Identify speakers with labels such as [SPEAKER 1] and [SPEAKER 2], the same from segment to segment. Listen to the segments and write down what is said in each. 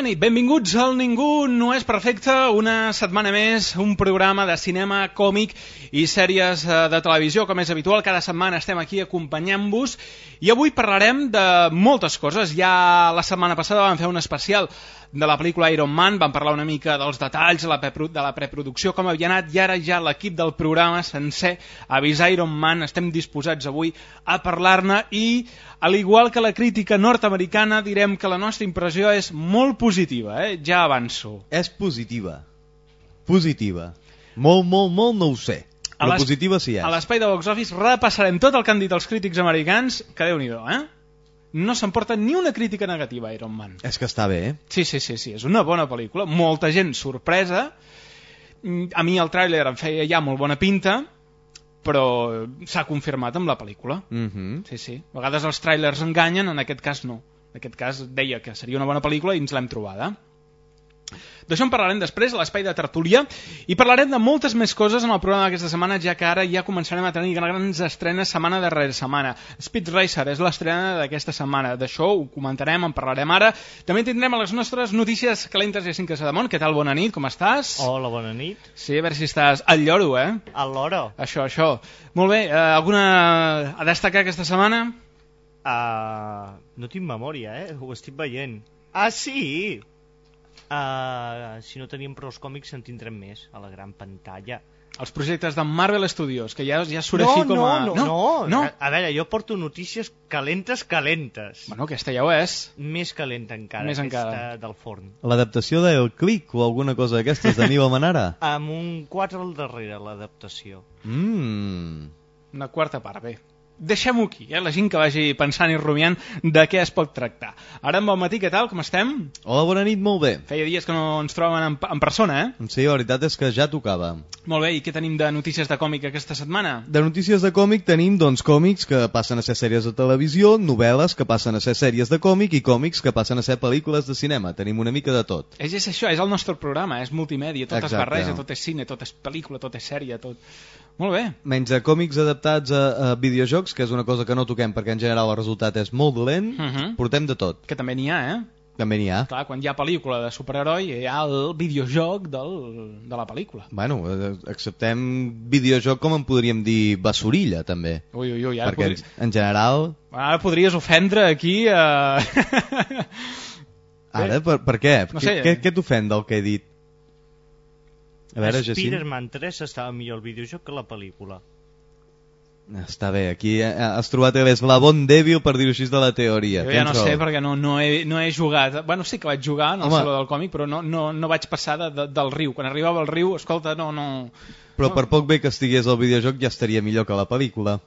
[SPEAKER 1] Bona nit, benvinguts al Ningú no és perfecte, una setmana més, un programa de cinema, còmic i sèries eh, de televisió, com és habitual, cada setmana estem aquí acompanyant-vos i avui parlarem de moltes coses, ja la setmana passada vam fer un especial de la pel·lícula Iron Man, vam parlar una mica dels detalls de la, de la preproducció, com havia anat, i ara ja l'equip del programa sencer ha vist Iron Man, estem disposats avui a parlar-ne i, al igual que la crítica nord-americana, direm que la nostra impressió és molt positiva, eh? ja avanço.
[SPEAKER 2] És positiva. Positiva. Molt, molt, molt no ho sé. Però positiva sí és.
[SPEAKER 1] A l'espai de Box Office repassarem tot el que han dit els crítics americans, que déu nhi eh? No s'emporta ni una crítica negativa a Iron Man.
[SPEAKER 2] És que està bé, eh?
[SPEAKER 1] Sí, sí, sí, sí, és una bona pel·lícula, molta gent sorpresa, mm, a mi el tràiler em feia ja molt bona pinta, però s'ha confirmat amb la pel·lícula.
[SPEAKER 2] Mm -hmm.
[SPEAKER 1] Sí, sí. A vegades els tràilers enganyen, en aquest cas no. En aquest cas deia que seria una bona pel·lícula i ens l'hem trobada. D'això en parlarem després a l'espai de tertúlia i parlarem de moltes més coses en el programa d'aquesta setmana, ja que ara ja començarem a tenir grans estrenes setmana darrere setmana. Speed Racer és l'estrena d'aquesta setmana. D'això ho comentarem, en parlarem ara. També tindrem a les nostres notícies calentes i cinques de món. Què tal? Bona nit, com estàs?
[SPEAKER 3] Hola, bona nit.
[SPEAKER 1] Sí, a veure si estàs al lloro, eh?
[SPEAKER 3] Al loro.
[SPEAKER 1] Això, això. Molt bé, eh, alguna a destacar aquesta setmana?
[SPEAKER 3] Uh, no tinc memòria, eh? Ho estic veient. Ah, sí! Uh, si no teníem prou còmics en tindrem més a la gran pantalla
[SPEAKER 1] els projectes de Marvel Studios, que ja, ja surt
[SPEAKER 3] no,
[SPEAKER 1] així com a...
[SPEAKER 3] No, no, no, no. A, a veure, jo porto notícies calentes, calentes.
[SPEAKER 1] Bueno, aquesta ja ho és.
[SPEAKER 3] Més calenta encara,
[SPEAKER 1] Més
[SPEAKER 3] aquesta
[SPEAKER 1] encara.
[SPEAKER 3] del forn.
[SPEAKER 2] L'adaptació del Click o alguna cosa d'aquestes d'Aníbal Manara?
[SPEAKER 3] Amb un 4 al darrere, l'adaptació.
[SPEAKER 2] Mmm...
[SPEAKER 1] Una quarta part, bé deixem-ho aquí, eh? la gent que vagi pensant i rumiant de què es pot tractar. Ara bon matí, què tal? Com estem?
[SPEAKER 2] Hola, bona nit, molt bé.
[SPEAKER 1] Feia dies que no ens troben en, en persona, eh?
[SPEAKER 2] Sí, la veritat és que ja tocava.
[SPEAKER 1] Molt bé, i què tenim de notícies de còmic aquesta setmana?
[SPEAKER 2] De notícies de còmic tenim, doncs, còmics que passen a ser sèries de televisió, novel·les que passen a ser sèries de còmic i còmics que passen a ser pel·lícules de cinema. Tenim una mica de tot.
[SPEAKER 1] És, és això, és el nostre programa, és multimèdia, tot Exacte. es barreja, tot és cine, tot és pel·lícula, tot és sèrie, tot... Molt bé.
[SPEAKER 2] Menys a còmics adaptats a, a videojocs, que és una cosa que no toquem perquè en general el resultat és molt dolent, uh
[SPEAKER 1] Mhm.
[SPEAKER 2] -huh. portem de tot.
[SPEAKER 1] Que també n'hi ha, eh?
[SPEAKER 2] També n'hi ha.
[SPEAKER 1] Clar, quan hi ha pel·lícula de superheroi hi ha el videojoc del, de la pel·lícula.
[SPEAKER 2] Bueno, eh, acceptem videojoc com en podríem dir basurilla, també.
[SPEAKER 1] Ui, ui, ui, ara
[SPEAKER 2] perquè
[SPEAKER 1] podries...
[SPEAKER 2] en general...
[SPEAKER 1] Ara podries ofendre aquí a...
[SPEAKER 2] Ara, per, per què?
[SPEAKER 1] No sé.
[SPEAKER 2] Què, què t'ofèn del que he dit? A veure, Jacint.
[SPEAKER 3] Spider-Man 3 estava millor el videojoc que la pel·lícula.
[SPEAKER 2] Està bé, aquí eh, has trobat l'eslabon dèbil per dir-ho així de la teoria.
[SPEAKER 1] Jo ja no sé perquè no, no, he, no he jugat. Bueno, sí que vaig jugar en el
[SPEAKER 2] Home.
[SPEAKER 1] saló del còmic, però no, no, no vaig passar de, de, del riu. Quan arribava al riu, escolta, no, no...
[SPEAKER 2] Però per poc bé que estigués el videojoc ja estaria millor que la pel·lícula.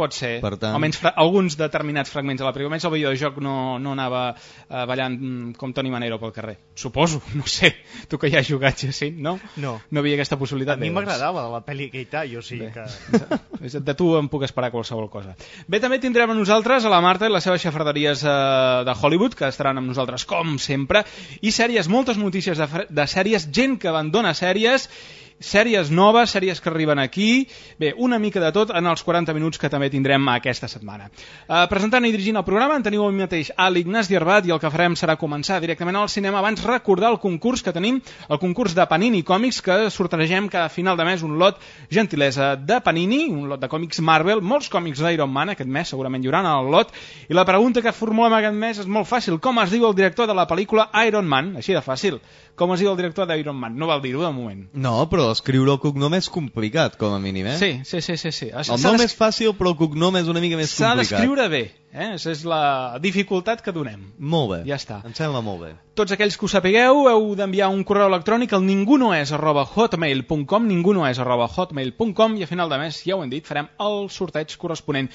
[SPEAKER 1] Pot ser.
[SPEAKER 2] Per tant-
[SPEAKER 1] Almenys fra alguns determinats fragments de la pel·lícula. Almenys el videojoc no, no anava eh, ballant mm, com Toni Manero pel carrer. Suposo, no sé. Tu que ja has jugat, Jacint, no?
[SPEAKER 3] No.
[SPEAKER 1] No havia aquesta possibilitat.
[SPEAKER 3] A mi
[SPEAKER 1] doncs.
[SPEAKER 3] m'agradava la pel·li que hi ta, jo sí
[SPEAKER 1] Bé.
[SPEAKER 3] que...
[SPEAKER 1] És- De tu em puc esperar qualsevol cosa. Bé, també tindrem a nosaltres a la Marta i les seves xafarderies eh, de Hollywood, que estaran amb nosaltres com sempre, i sèries, moltes notícies de, fre- de sèries, gent que abandona sèries, sèries noves, sèries que arriben aquí, bé, una mica de tot en els 40 minuts que també tindrem aquesta setmana. Uh, presentant i dirigint el programa en teniu el mateix a l'Ignasi Arbat i el que farem serà començar directament al cinema. Abans recordar el concurs que tenim, el concurs de Panini Còmics que sortegem cada final de mes un lot gentilesa de Panini, un lot de còmics Marvel, molts còmics d'Iron Man aquest mes segurament hi haurà el lot. I la pregunta que formulem aquest mes és molt fàcil, com es diu el director de la pel·lícula Iron Man, així de fàcil com es diu el director d'Iron Man? No val dir-ho de moment.
[SPEAKER 2] No, però escriure el cognom és complicat, com a mínim, eh?
[SPEAKER 1] Sí, sí, sí. sí, sí.
[SPEAKER 2] El nom és fàcil, però el cognom és una mica més
[SPEAKER 1] S'ha
[SPEAKER 2] complicat.
[SPEAKER 1] d'escriure bé, eh? És la dificultat que donem.
[SPEAKER 2] Molt bé.
[SPEAKER 1] Ja està.
[SPEAKER 2] Em sembla molt bé.
[SPEAKER 1] Tots aquells que ho sapigueu heu d'enviar un correu electrònic al ningunoes arroba hotmail.com ningunoes arroba hotmail.com i a final de mes, ja ho hem dit, farem el sorteig corresponent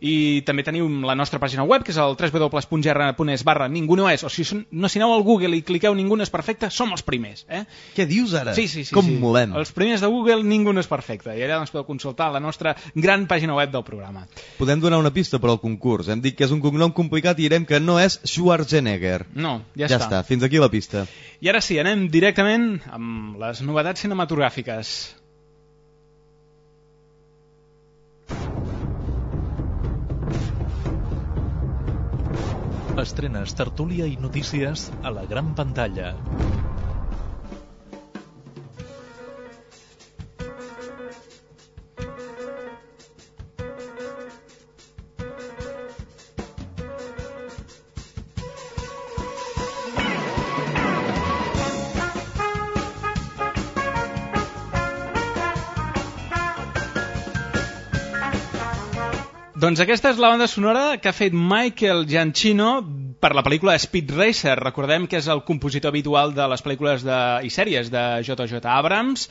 [SPEAKER 1] i també teniu la nostra pàgina web que és el www.gr.es barra ningú no és o si no, si aneu al Google i cliqueu ningú no és perfecte som els primers eh?
[SPEAKER 2] Què dius ara?
[SPEAKER 1] Sí, sí, sí,
[SPEAKER 2] Com
[SPEAKER 1] sí.
[SPEAKER 2] molem?
[SPEAKER 1] Els primers de Google ningú no és perfecte i allà doncs podeu consultar la nostra gran pàgina web del programa
[SPEAKER 2] Podem donar una pista per al concurs. Hem dit que és un cognom complicat i direm que no és Schwarzenegger.
[SPEAKER 1] no, ja,
[SPEAKER 2] Ja està, fins aquí la pista.
[SPEAKER 1] i ara sí, anem directament amb les novetats cinematogràfiques
[SPEAKER 4] Estrenes, tertúlia i notícies a la gran pantalla.
[SPEAKER 1] Doncs aquesta és la banda sonora que ha fet Michael Giacchino per la pel·lícula Speed Racer. Recordem que és el compositor habitual de les pel·lícules de, i sèries de J.J. Abrams.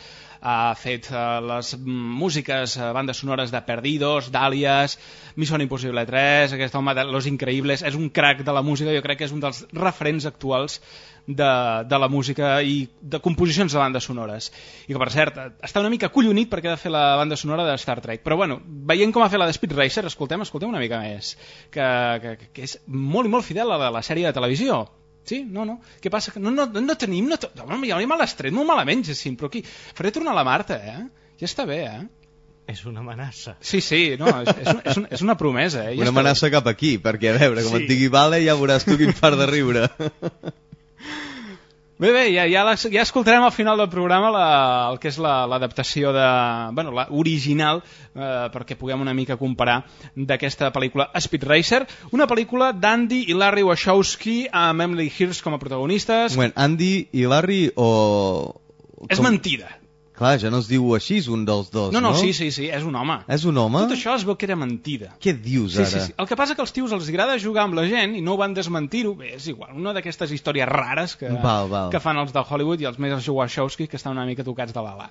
[SPEAKER 1] Ha fet uh, les músiques, uh, bandes sonores de Perdidos, d'Àlies, Mission Impossible 3, aquest home de Los Increïbles. És un crack de la música, jo crec que és un dels referents actuals de, de la música i de composicions de bandes sonores. I que, per cert, està una mica collonit perquè ha de fer la banda sonora de Star Trek. Però, bueno, veient com ha fet la de Speed Racer, escoltem, escoltem una mica més. Que, que, que és molt i molt fidel a la, la sèrie de televisió. Sí? No, no. Què passa? Que no, no, no tenim... No, home, ja me l'has tret molt malament, Jacint, però aquí... Faré tornar la Marta, eh? Ja està bé, eh?
[SPEAKER 3] És una amenaça.
[SPEAKER 1] Sí, sí, no, és, és, un, és, un, és una promesa. Eh? Ja
[SPEAKER 2] Una
[SPEAKER 1] està bé.
[SPEAKER 2] amenaça cap aquí, perquè a veure, com
[SPEAKER 3] Sí.
[SPEAKER 2] et digui vale, ja veuràs tu quin far de riure.
[SPEAKER 1] Bé, bé, ja, ja, la- ja escoltarem al final del programa la, el que és la- l'adaptació de... Bueno, la original, eh, perquè puguem una mica comparar d'aquesta pel·lícula Speed Racer, una pel·lícula d'Andy i Larry Wachowski amb Emily Hirsch com a protagonistes.
[SPEAKER 2] Moment, Andy i Larry o...
[SPEAKER 1] és
[SPEAKER 2] com-
[SPEAKER 1] mentida.
[SPEAKER 2] Clar, ja no es diu així un dels dos,
[SPEAKER 1] No,
[SPEAKER 2] no?
[SPEAKER 1] no, sí, sí, sí, és un home.
[SPEAKER 2] És un home?
[SPEAKER 1] Tot això es veu que era mentida.
[SPEAKER 2] Què dius
[SPEAKER 1] Sí,
[SPEAKER 2] ara?
[SPEAKER 1] sí, sí. El que passa que als tios els agrada jugar amb la gent i no ho van desmentir-ho. Bé, és igual, una d'aquestes històries rares que,
[SPEAKER 2] Val, val.
[SPEAKER 1] que fan els de Hollywood i els més els Wachowski que estan una mica tocats de l'ala.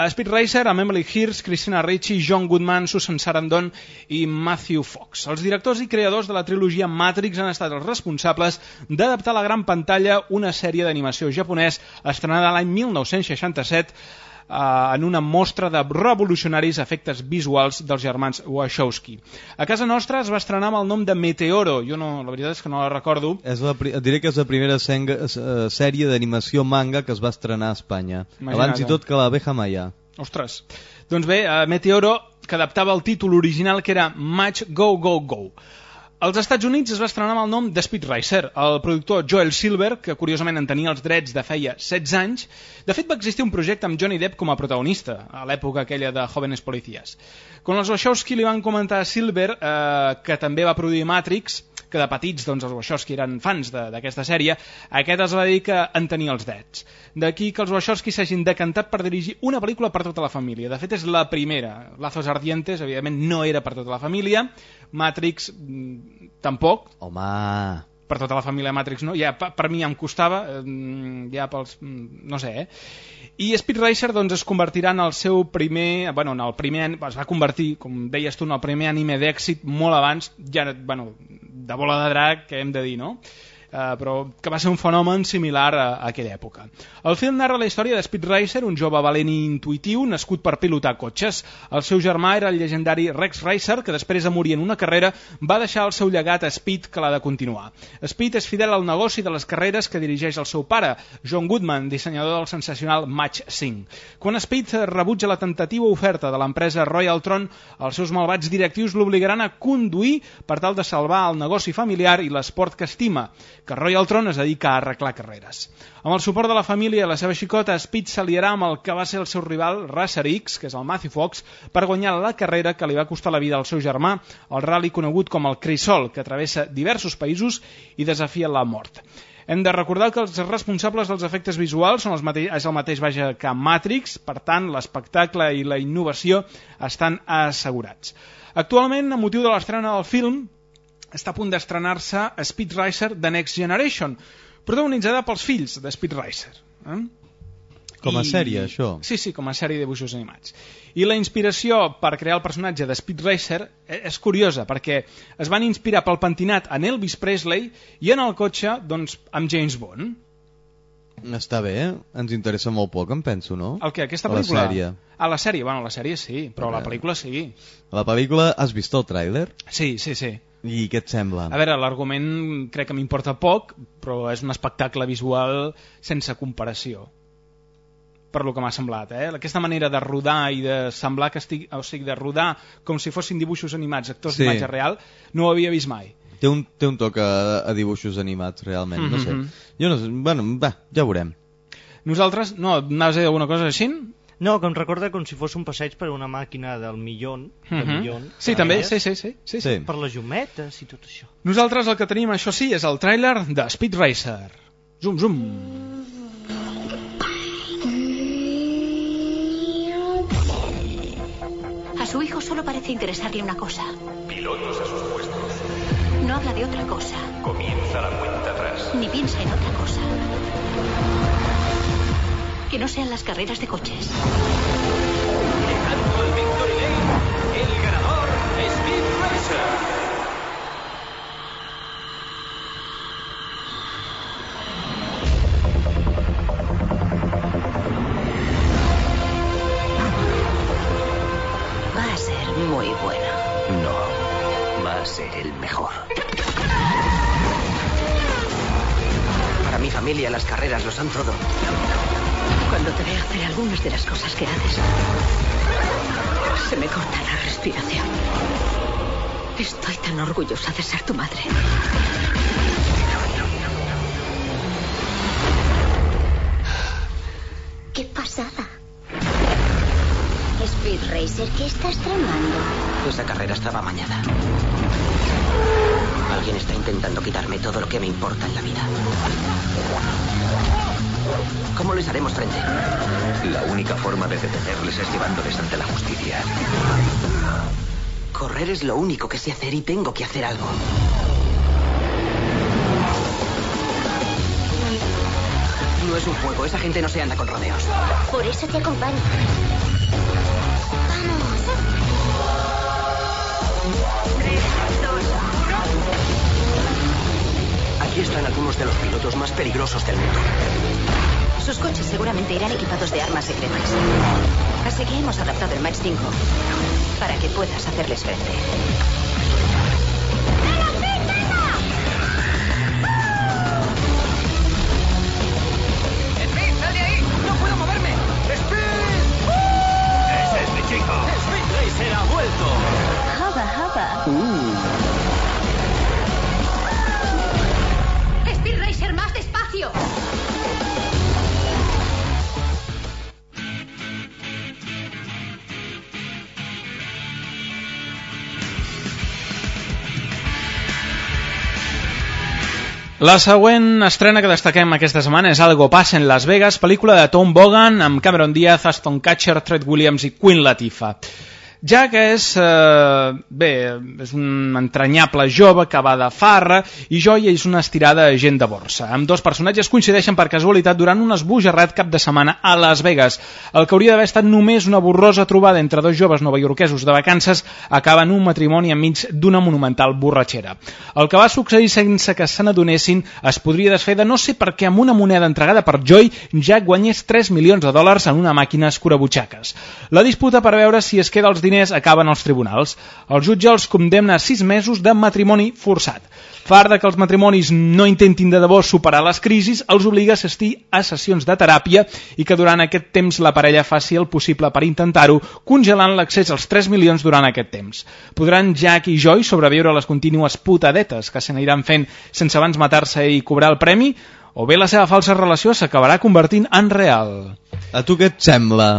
[SPEAKER 1] A Speed Racer, amb Emily Hirsch, Christina Ricci, John Goodman, Susan Sarandon i Matthew Fox. Els directors i creadors de la trilogia Matrix han estat els responsables d'adaptar a la gran pantalla una sèrie d'animació japonès estrenada l'any 1967 eh, en una mostra de revolucionaris efectes visuals dels germans Wachowski. A casa nostra es va estrenar amb el nom de Meteoro. Jo no, la veritat és que no la recordo.
[SPEAKER 2] És la, diré que és la primera senga, eh, sèrie d'animació manga que es va estrenar a Espanya.
[SPEAKER 1] Imagina't.
[SPEAKER 2] Abans i tot que l'abeja Maya.
[SPEAKER 1] Ostres. Doncs bé, eh, Meteoro, que adaptava el títol original que era Match Go Go Go. Als Estats Units es va estrenar amb el nom de Speed Racer. El productor Joel Silver, que curiosament en tenia els drets de feia 16 anys, de fet va existir un projecte amb Johnny Depp com a protagonista, a l'època aquella de Jóvenes Policías. Quan els Wachowski li van comentar a Silver, eh, que també va produir Matrix, que de petits doncs, els Wachowski eren fans d'aquesta sèrie, aquest es va dir que en tenia els drets. D'aquí que els Wachowski s'hagin decantat per dirigir una pel·lícula per tota la família. De fet, és la primera. Lazos Ardientes, evidentment, no era per tota la família. Matrix, mm, tampoc.
[SPEAKER 2] Home...
[SPEAKER 1] Per tota la família Matrix no. Ja, per, per mi ja em costava, eh, ja pels... mm, no sé, eh? I Speed Racer doncs, es convertirà en el seu primer... Bueno, en el primer... Es va convertir, com deies tu, en el primer anime d'èxit molt abans, ja, bueno, de bola de drac, que hem de dir, no? Eh, però que va ser un fenomen similar a, a aquella època. El film narra la història de Speed Racer, un jove valent i intuitiu nascut per pilotar cotxes. El seu germà era el llegendari Rex Racer, que després de morir en una carrera va deixar el seu llegat a Speed, que l'ha de continuar. Speed és fidel al negoci de les carreres que dirigeix el seu pare, John Goodman, dissenyador del sensacional Match 5. Quan Speed rebutja la tentativa oferta de l'empresa Royal Tron, els seus malvats directius l'obligaran a conduir per tal de salvar el negoci familiar i l'esport que estima, que Royal Tron es dedica a arreglar carreres. Amb el suport de la família i la seva xicota, Speed s'aliarà amb el que va ser el seu rival Racer X, que és el Matthew Fox, per guanyar la carrera que li va costar la vida al seu germà, el rally conegut com el Crisol, que travessa diversos països i desafia la mort. Hem de recordar que els responsables dels efectes visuals són els mateix, és el mateix vaja que Matrix, per tant, l'espectacle i la innovació estan assegurats. Actualment, a motiu de l'estrena del film, està a punt d'estrenar-se Speed Racer The Next Generation, protagonitzada pels fills de Speed Racer. Eh?
[SPEAKER 2] Com a sèrie, això?
[SPEAKER 1] Sí, sí, com a sèrie de dibuixos animats. I la inspiració per crear el personatge de Speed Racer eh, és curiosa, perquè es van inspirar pel pentinat en Elvis Presley i en el cotxe doncs, amb James Bond.
[SPEAKER 2] Està bé, ens interessa molt poc, em penso, no?
[SPEAKER 1] El que? Aquesta
[SPEAKER 2] A la
[SPEAKER 1] pel·lícula?
[SPEAKER 2] sèrie.
[SPEAKER 1] A la sèrie, bueno, la sèrie sí, però la
[SPEAKER 2] Bé.
[SPEAKER 1] pel·lícula sí.
[SPEAKER 2] La pel·lícula, has vist el tràiler?
[SPEAKER 1] Sí, sí, sí.
[SPEAKER 2] I què et sembla?
[SPEAKER 1] A veure, l'argument crec que m'importa poc, però és un espectacle visual sense comparació per lo que m'ha semblat, eh? Aquesta manera de rodar i de semblar que estic, o sigui, de rodar com si fossin dibuixos animats, actors
[SPEAKER 2] Sí.
[SPEAKER 1] d'imatge real, no ho havia vist mai.
[SPEAKER 2] Té un, té un toc a, a dibuixos animats, realment, no sé.
[SPEAKER 1] Mhm.
[SPEAKER 2] Jo no sé, bueno, va, ja veurem.
[SPEAKER 1] Nosaltres, no, anaves a dir alguna cosa així?
[SPEAKER 3] No, que em recorda com si fos un passeig per una màquina del millón, de
[SPEAKER 1] Mhm.
[SPEAKER 3] millón.
[SPEAKER 1] Sí, també, sí, sí, sí, sí. Sí.
[SPEAKER 3] Per les llumetes i tot això.
[SPEAKER 1] Nosaltres el que tenim, això sí, és el tràiler de Speed Racer. Zoom, zoom.
[SPEAKER 5] A su hijo solo parece interesarle una cosa.
[SPEAKER 6] Pilotos a sus puestos.
[SPEAKER 5] No habla de otra cosa,
[SPEAKER 6] Comienza la cuenta atrás.
[SPEAKER 5] ni piensa en otra cosa. Que no sean las carreras de coches.
[SPEAKER 6] Llegando al Victory Lane, el ganador, Speed Racer.
[SPEAKER 5] Va a ser muy buena.
[SPEAKER 7] No, va a ser el mejor. Para mi familia las carreras lo son todo.
[SPEAKER 5] Cuando te veo hacer algunas de las cosas que haces, se me corta la respiración. Estoy tan orgullosa de ser tu madre.
[SPEAKER 8] ¡Qué pasada! Speed Racer, ¿qué estás tramando?
[SPEAKER 7] Esa carrera estaba mañana. Alguien está intentando quitarme todo lo que me importa en la vida. ¿Cómo les haremos frente?
[SPEAKER 6] La única forma de detenerles es llevándoles ante la justicia.
[SPEAKER 7] Correr es lo único que sé hacer y tengo que hacer algo. No es un juego, esa gente no se anda con rodeos.
[SPEAKER 8] Por eso te acompaño. ¡Vamos!
[SPEAKER 7] Aquí están algunos de los pilotos más peligrosos del mundo.
[SPEAKER 5] Sus coches seguramente irán equipados de armas secretas. Así que hemos adaptado el Match 5 para que puedas hacerles frente.
[SPEAKER 7] ¡Speed, sal de ahí! ¡No puedo moverme! ¡Speed!
[SPEAKER 6] ¡Ese es mi chico!
[SPEAKER 7] ¡Speed Racer ha vuelto!
[SPEAKER 8] ¡Jaba, jaba!
[SPEAKER 5] ¡Speed Racer, más despacio!
[SPEAKER 1] La següent estrena que destaquem aquesta setmana és Algo passa en Las Vegas, pel·lícula de Tom Bogan amb Cameron Diaz, Aston Catcher, Fred Williams i Queen Latifah. Jack és, eh, bé, és un entranyable jove que va de farra i Joy és una estirada agent de borsa. Amb dos personatges coincideixen per casualitat durant un esbojarrat cap de setmana a Las Vegas. El que hauria d'haver estat només una borrosa trobada entre dos joves novaiorquesos de vacances acaba en un matrimoni enmig d'una monumental borratxera. El que va succeir sense que se n'adonessin es podria desfer de no sé per què amb una moneda entregada per Joy Jack guanyés 3 milions de dòlars en una màquina escurabutxaques. La disputa per veure si es queda els acaben als tribunals. El jutge els condemna a 6 mesos de matrimoni forçat. Far de que els matrimonis no intentin de debò superar les crisis, els obliga a assistir a sessions de teràpia i que durant aquest temps la parella faci el possible per intentar-ho, congelant l'accés als 3 milions durant aquest temps. Podran Jack i Joy sobreviure a les contínues putadetes que se n'aniran fent sense abans matar-se i cobrar el premi? O bé la seva falsa relació s'acabarà convertint en real?
[SPEAKER 2] A tu què et sembla?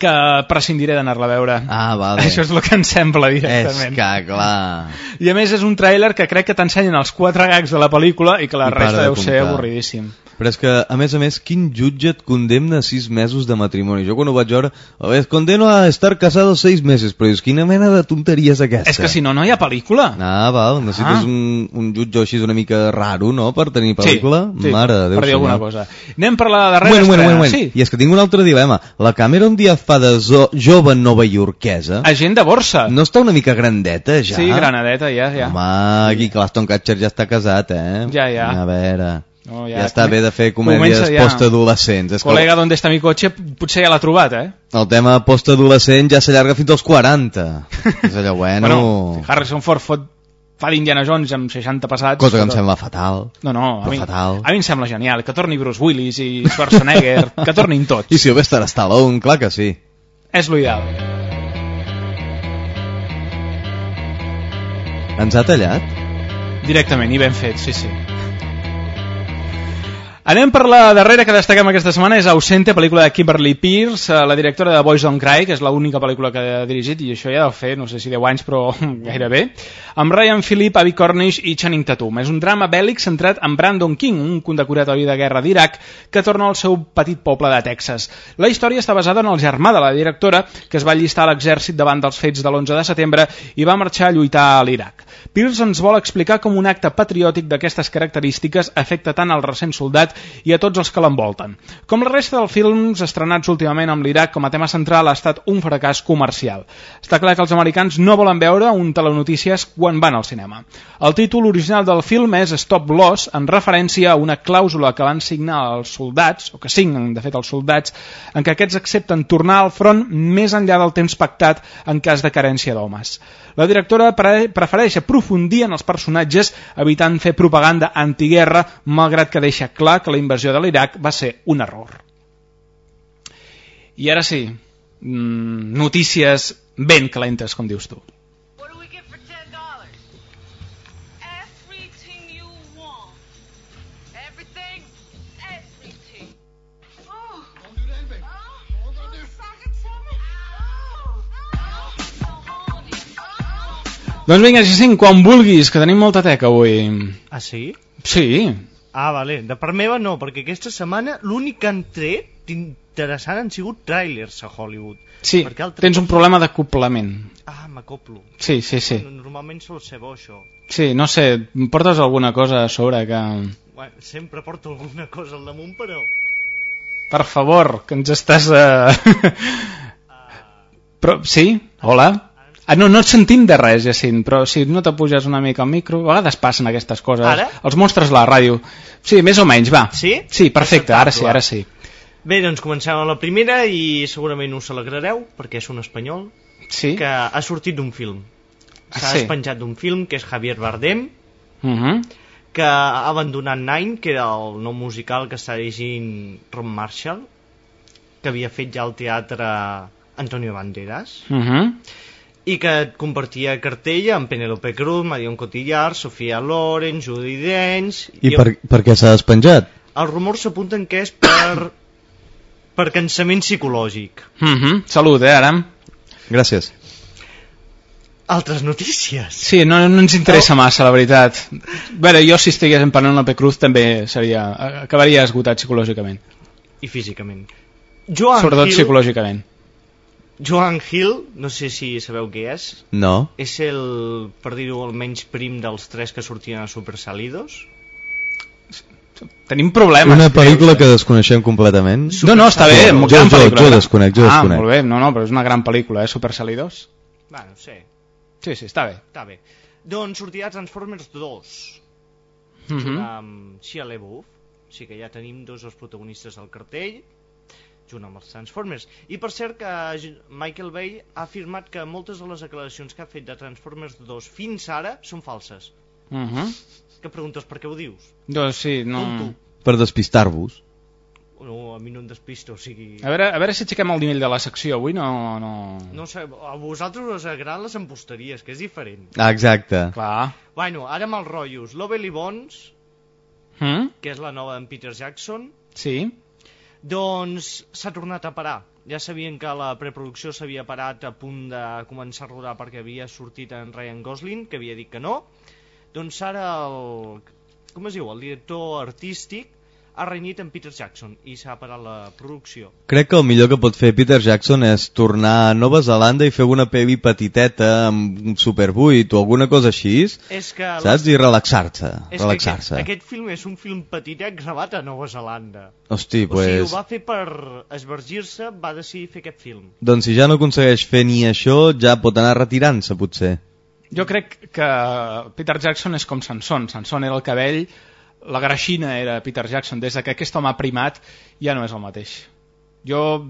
[SPEAKER 1] Que prescindiré d'anar-la a veure.
[SPEAKER 2] Ah, vale.
[SPEAKER 1] Això és el que em sembla directament.
[SPEAKER 2] És que, clar...
[SPEAKER 1] I a més és un tràiler que crec que t'ensenyen els quatre gags de la pel·lícula i que la
[SPEAKER 2] I
[SPEAKER 1] resta
[SPEAKER 2] de
[SPEAKER 1] deu ser
[SPEAKER 2] comptar.
[SPEAKER 1] avorridíssim.
[SPEAKER 2] Però és que, a més a més, quin jutge et condemna a sis mesos de matrimoni? Jo quan ho vaig veure, veure, condeno a estar casado seis mesos, però dius, quina mena de tonteria és aquesta?
[SPEAKER 1] És que si no, no hi ha pel·lícula.
[SPEAKER 2] Ah, val, necessites
[SPEAKER 1] Ah.
[SPEAKER 2] un, un jutge així una mica raro, no?, per tenir pel·lícula?
[SPEAKER 1] Sí, sí,
[SPEAKER 2] Mare de Déu
[SPEAKER 1] per dir alguna cosa. Anem per la darrera
[SPEAKER 2] Bueno, bueno, bueno, bueno.
[SPEAKER 1] Sí,
[SPEAKER 2] I és que tinc un altre dilema. La Cameron Diaz de zo jove novaiorquesa.
[SPEAKER 1] agent de borsa.
[SPEAKER 2] No està una mica grandeta, ja?
[SPEAKER 1] Sí, granadeta, ja, ja.
[SPEAKER 2] Home, aquí Claston Catcher ja està casat, eh?
[SPEAKER 1] Ja, ja.
[SPEAKER 2] A veure...
[SPEAKER 1] No,
[SPEAKER 2] ja, està bé de fer comèdies
[SPEAKER 1] ja.
[SPEAKER 2] postadolescents.
[SPEAKER 1] Col·lega, d'on està mi cotxe? Potser ja l'ha trobat, eh?
[SPEAKER 2] el tema postadolescent ja s'allarga fins als 40. és allò, bueno...
[SPEAKER 1] bueno Harrison Ford fot, fa d'Indiana Jones amb 60 passats.
[SPEAKER 2] Cosa que em
[SPEAKER 1] però-
[SPEAKER 2] sembla fatal.
[SPEAKER 1] No, no, a mi,
[SPEAKER 2] fatal.
[SPEAKER 1] a mi em sembla genial. Que torni Bruce Willis i Schwarzenegger, que tornin tots.
[SPEAKER 2] I Sylvester Stallone, clar que sí.
[SPEAKER 1] És l'ideal.
[SPEAKER 2] Ens ha tallat?
[SPEAKER 1] Directament, i ben fet, sí, sí. Anem per la darrera que destaquem aquesta setmana, és Ausente, pel·lícula de Kimberly Pierce, eh, la directora de Boys Don't Cry, que és l'única pel·lícula que ha dirigit, i això ja deu fer, no sé si 10 anys, però gairebé, amb Ryan Phillip, Abby Cornish i Channing Tatum. És un drama bèl·lic centrat en Brandon King, un condecorat heroi de guerra d'Iraq, que torna al seu petit poble de Texas. La història està basada en el germà de la directora, que es va allistar a l'exèrcit davant dels fets de l'11 de setembre i va marxar a lluitar a l'Iraq. Pierce ens vol explicar com un acte patriòtic d'aquestes característiques afecta tant al recent soldat i a tots els que l'envolten. Com la resta dels films estrenats últimament amb l'Iraq com a tema central ha estat un fracàs comercial. Està clar que els americans no volen veure un telenotícies quan van al cinema. El títol original del film és Stop Loss, en referència a una clàusula que van signar els soldats, o que signen de fet els soldats, en què aquests accepten tornar al front més enllà del temps pactat en cas de carència d'homes. La directora pre- prefereix aprofundir en els personatges evitant fer propaganda antiguerra, malgrat que deixa clar que la invasió de l'Iraq va ser un error. I ara sí, mm, notícies ben calentes, com dius tu. Doncs vinga, Jacint, quan vulguis, que tenim molta teca avui.
[SPEAKER 3] Ah, sí?
[SPEAKER 1] Sí,
[SPEAKER 3] Ah, vale. De part meva no, perquè aquesta setmana l'únic que han tret interessant han sigut trailers a Hollywood.
[SPEAKER 1] sí,
[SPEAKER 3] altres
[SPEAKER 1] tens un problema d'acoplament.
[SPEAKER 3] Ah, m'acoplo.
[SPEAKER 1] Sí, sí, sí.
[SPEAKER 3] Normalment sol ser bo, això.
[SPEAKER 1] Sí, no sé, portes alguna cosa a sobre que...
[SPEAKER 3] Bueno, sempre porto alguna cosa al damunt, però...
[SPEAKER 1] Per favor, que ens estàs... Uh... Però, sí? Hola? Ah, no, no et sentim de res, Jacint, però si no te puges una mica al micro, a vegades passen aquestes coses.
[SPEAKER 3] Ara?
[SPEAKER 1] Els monstres de la ràdio. Sí, més o menys, va.
[SPEAKER 3] Sí?
[SPEAKER 1] Sí, perfecte, ara sí, ara sí.
[SPEAKER 3] Bé, doncs comencem amb la primera i segurament us alegrareu, perquè és un espanyol
[SPEAKER 1] Sí?
[SPEAKER 3] que ha sortit d'un film.
[SPEAKER 1] Ah,
[SPEAKER 3] S'ha
[SPEAKER 1] sí?
[SPEAKER 3] despenjat d'un film que és Javier Bardem,
[SPEAKER 1] Uh -huh.
[SPEAKER 3] que ha abandonat Nine, que era el nou musical que està dirigint Ron Marshall, que havia fet ja al teatre Antonio Banderas,
[SPEAKER 1] Uh -huh.
[SPEAKER 3] I que compartia cartella amb Penélope Cruz, Marion Cotillard, Sofia Loren, Judy Dench...
[SPEAKER 2] I per, per què s'ha despenjat?
[SPEAKER 3] Els rumors s'apunten que és per, per cansament psicològic.
[SPEAKER 1] Uh -huh. Salut, eh, ara?
[SPEAKER 2] Gràcies.
[SPEAKER 3] Altres notícies.
[SPEAKER 1] Sí, no, no ens interessa massa, la veritat. A veure, jo si estigués en Penélope Cruz també seria... acabaria esgotat psicològicament.
[SPEAKER 3] I físicament. Joan
[SPEAKER 1] Sobretot
[SPEAKER 3] Hill,
[SPEAKER 1] psicològicament.
[SPEAKER 3] Joan Hill, no sé si sabeu què és.
[SPEAKER 2] No?
[SPEAKER 3] És el, per dir-ho, el menys prim dels tres que sortien a Super Salidos.
[SPEAKER 1] Tenim problemes.
[SPEAKER 2] Una pel·lícula
[SPEAKER 1] greus,
[SPEAKER 2] que desconeixem completament.
[SPEAKER 1] No, no, està bé,
[SPEAKER 2] Jo-
[SPEAKER 1] gran
[SPEAKER 2] jo-
[SPEAKER 1] pel·lícula.
[SPEAKER 2] jo desconec, jo
[SPEAKER 1] ah,
[SPEAKER 2] desconec.
[SPEAKER 1] molt bé, no, no, però és una gran pel·lícula, eh, Super Salidos.
[SPEAKER 3] Bueno, sí,
[SPEAKER 1] Sí, sí, està bé.
[SPEAKER 3] està bé. Doncs sortirà Transformers 2,
[SPEAKER 1] Mhm.
[SPEAKER 3] junt amb Shia LaBeouf, o sigui que ja tenim dos dels protagonistes al cartell, junt amb els Transformers. I per cert que Michael Bay ha afirmat que moltes de les declaracions que ha fet de Transformers 2 fins ara són falses.
[SPEAKER 1] Mhm.
[SPEAKER 3] Que preguntes per què ho dius?
[SPEAKER 1] Doncs sí, no...
[SPEAKER 3] Tonto.
[SPEAKER 2] Per despistar-vos.
[SPEAKER 3] No, a mi no em despisto, o sigui...
[SPEAKER 1] A veure, a veure si aixequem el nivell de la secció avui, no... no...
[SPEAKER 3] No sé, a vosaltres us agraden les emposteries, que és diferent.
[SPEAKER 2] Ah, exacte.
[SPEAKER 1] Clar.
[SPEAKER 3] Bueno, ara amb els rotllos. Lovely Bones,
[SPEAKER 1] Mm?
[SPEAKER 3] que és la nova d'en Peter Jackson,
[SPEAKER 1] Sí.
[SPEAKER 3] Doncs s'ha tornat a parar. Ja sabien que la preproducció s'havia parat a punt de començar a rodar perquè havia sortit en Ryan Gosling, que havia dit que no. Doncs ara el... com es diu? El director artístic ha renyit en Peter Jackson i s'ha parat la producció.
[SPEAKER 2] Crec que el millor que pot fer Peter Jackson és tornar a Nova Zelanda i fer una pel·li petiteta amb un Super 8 o alguna cosa així,
[SPEAKER 3] És que
[SPEAKER 2] saps? I relaxar-se,
[SPEAKER 3] És que
[SPEAKER 2] relaxar-se.
[SPEAKER 3] aquest, aquest film és un film petitet gravat a Nova Zelanda.
[SPEAKER 2] Hosti,
[SPEAKER 3] O sigui, ho
[SPEAKER 2] pues...
[SPEAKER 3] va fer per esvergir-se, va decidir fer aquest film.
[SPEAKER 2] Doncs si ja no aconsegueix fer ni això, ja pot anar retirant-se, potser.
[SPEAKER 1] Jo crec que Peter Jackson és com Sansón. Sansón era el cabell, la greixina era Peter Jackson. Des de que aquest home ha primat ja no és el mateix. Jo,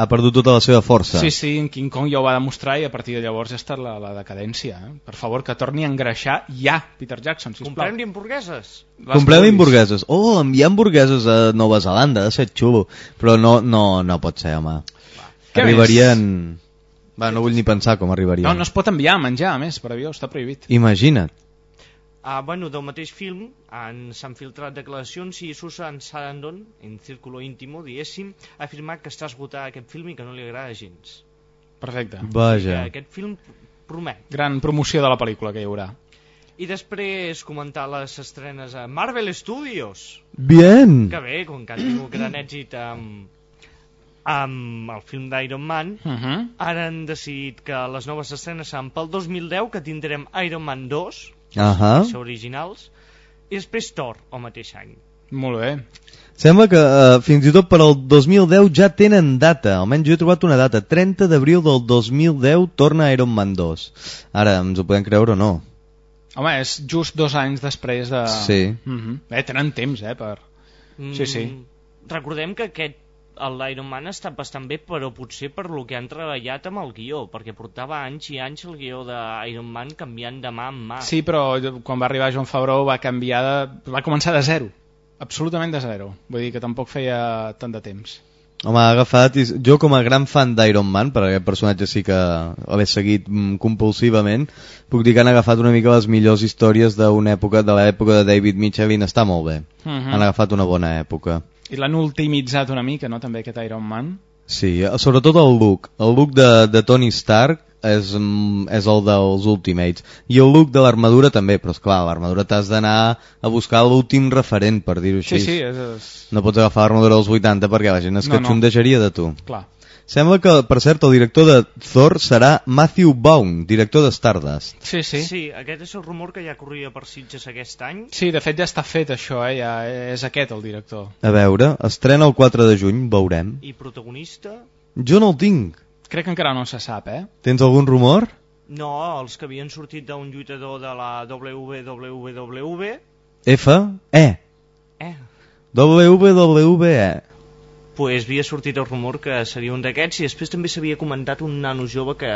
[SPEAKER 2] Ha perdut tota la seva força.
[SPEAKER 1] sí, sí, en King Kong ja ho va demostrar i a partir de llavors ja està la, la decadència. Eh? Per favor, que torni a engreixar ja Peter Jackson, sisplau.
[SPEAKER 3] Comprem-li hamburgueses.
[SPEAKER 1] Les
[SPEAKER 2] Comprem
[SPEAKER 1] vulguis.
[SPEAKER 2] hamburgueses. Oh, hi ha hamburgueses a Nova Zelanda, ha de ser xulo. Però no, no, no pot ser, home.
[SPEAKER 1] Què
[SPEAKER 2] Arribarien... Va, no vull ni pensar com arribarien.
[SPEAKER 1] No, no es pot enviar a menjar, a més, per avió, està prohibit.
[SPEAKER 2] Imagina't.
[SPEAKER 3] Ah, bueno, del mateix film han- s'han filtrat declaracions i Susan Sarandon, en Círculo Íntimo, diguéssim, ha afirmat que està esgotat aquest film i que no li agrada gens.
[SPEAKER 1] Perfecte.
[SPEAKER 2] Vaja.
[SPEAKER 3] Que aquest film promet.
[SPEAKER 1] Gran promoció de la pel·lícula que hi haurà.
[SPEAKER 3] I després comentar les estrenes a Marvel Studios.
[SPEAKER 2] Bien.
[SPEAKER 3] Que bé, com que han tingut gran èxit amb, amb el film d'Iron Man,
[SPEAKER 1] Uh -huh.
[SPEAKER 3] ara han decidit que les noves estrenes seran pel 2010, que tindrem Iron Man 2,
[SPEAKER 2] Ahà.
[SPEAKER 3] els originals, i després Thor, el mateix any.
[SPEAKER 1] Molt bé.
[SPEAKER 2] Sembla que eh, fins i tot per al 2010 ja tenen data, almenys jo he trobat una data, 30 d'abril del 2010 torna Iron Man 2. Ara, ens ho podem creure o no?
[SPEAKER 1] Home, és just dos anys després de...
[SPEAKER 2] Sí.
[SPEAKER 1] Uh -huh. Eh, tenen temps, eh, per... Sí, sí.
[SPEAKER 3] Mm, recordem que aquest l'Iron Man ha estat bastant bé, però potser per lo que han treballat amb el guió, perquè portava anys i anys el guió d'Iron Man canviant de mà en mà.
[SPEAKER 1] Sí, però quan va arribar John Favreau va canviar de... va començar de zero. Absolutament de zero. Vull dir que tampoc feia tant de temps.
[SPEAKER 2] Home, ha agafat... i Jo com a gran fan d'Iron Man, per aquest personatge sí que l'he seguit mm, compulsivament, puc dir que han agafat una mica les millors històries d'una època, de l'època de David Michelin, està molt bé.
[SPEAKER 1] Uh -huh.
[SPEAKER 2] Han agafat una bona època.
[SPEAKER 1] I l'han ultimitzat una mica, no?, també, aquest Iron Man.
[SPEAKER 2] Sí, sobretot el look. El look de, de Tony Stark és, mm, és el dels Ultimates. I el look de l'armadura també, però és clar, l'armadura t'has d'anar a buscar l'últim referent, per dir-ho
[SPEAKER 1] Sí,
[SPEAKER 2] així.
[SPEAKER 1] sí, és... és...
[SPEAKER 2] No pots agafar l'armadura dels 80 perquè la gent es
[SPEAKER 1] No, no.
[SPEAKER 2] catxondejaria de tu.
[SPEAKER 1] Clar.
[SPEAKER 2] Sembla que, per cert, el director de Thor serà Matthew Vaughn, director de Stardust.
[SPEAKER 1] Sí, sí.
[SPEAKER 3] Sí, aquest és el rumor que ja corria per Sitges aquest any.
[SPEAKER 1] Sí, de fet ja està fet això, eh? Ja és aquest el director.
[SPEAKER 2] A veure, estrena el 4 de juny, veurem.
[SPEAKER 3] I protagonista?
[SPEAKER 2] Jo no el tinc.
[SPEAKER 1] Crec que encara no se sap, eh?
[SPEAKER 2] Tens algun rumor?
[SPEAKER 3] No, els que havien sortit d'un lluitador de la WWE.
[SPEAKER 2] F? E.
[SPEAKER 3] Eh,
[SPEAKER 2] WWE.
[SPEAKER 3] Pues havia sortit el rumor que seria un d'aquests i després també s'havia comentat un nano jove que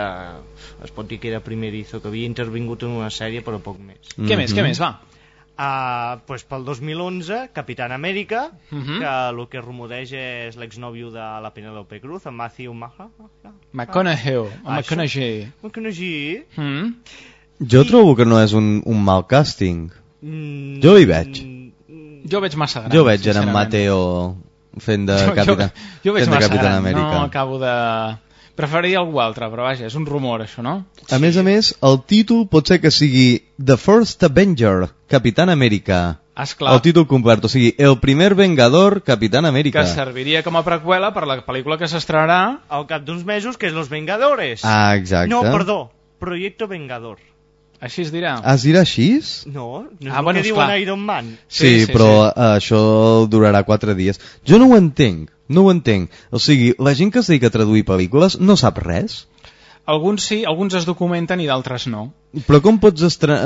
[SPEAKER 3] es pot dir que era primerizo, que havia intervingut en una sèrie però poc més.
[SPEAKER 1] Què més, què més, va?
[SPEAKER 3] Uh, pues pel 2011, Capitán Amèrica,
[SPEAKER 1] Mhm.
[SPEAKER 3] que el que rumoreja és l'exnòvio de la Penelope Cruz, en Matthew Maha.
[SPEAKER 1] McConaughey, o
[SPEAKER 3] Ah,
[SPEAKER 1] McConaughey.
[SPEAKER 3] McConaughey.
[SPEAKER 1] Mm?
[SPEAKER 2] Jo trobo que no és un, un mal càsting.
[SPEAKER 3] Mm,
[SPEAKER 2] Jo hi veig.
[SPEAKER 1] Jo veig massa gran,
[SPEAKER 2] Jo veig en. Mateo fent de
[SPEAKER 1] Jo-
[SPEAKER 2] Capitán,
[SPEAKER 1] jo, jo veig
[SPEAKER 2] fent de
[SPEAKER 1] massa
[SPEAKER 2] Capitán
[SPEAKER 1] gran,
[SPEAKER 2] Amèrica.
[SPEAKER 1] no acabo de... Preferiria algú altre, però vaja, és un rumor això, no?
[SPEAKER 2] A més a més, el títol pot ser que sigui The First Avenger, Capitán Amèrica.
[SPEAKER 1] Esclar.
[SPEAKER 2] El títol complet, o sigui, El primer Vengador, Capitán América.
[SPEAKER 1] Que serviria com a preqüela per la pel·lícula que s'estrenarà
[SPEAKER 3] Al cap d'uns mesos, que és Los Vengadores.
[SPEAKER 2] Ah, exacte.
[SPEAKER 3] No, perdó, Proyecto Vengador.
[SPEAKER 1] Així es dirà.
[SPEAKER 2] Es dirà així?
[SPEAKER 3] No, no és
[SPEAKER 1] Ah,
[SPEAKER 3] el
[SPEAKER 1] bueno,
[SPEAKER 3] que diuen Iron Man.
[SPEAKER 2] Sí, sí, però sí. això durarà 4 dies. Jo no ho entenc, no ho entenc. O sigui, la gent que es dedica a traduir pel·lícules no sap res.
[SPEAKER 1] Alguns sí, alguns es documenten i d'altres no.
[SPEAKER 2] Però com pots eh,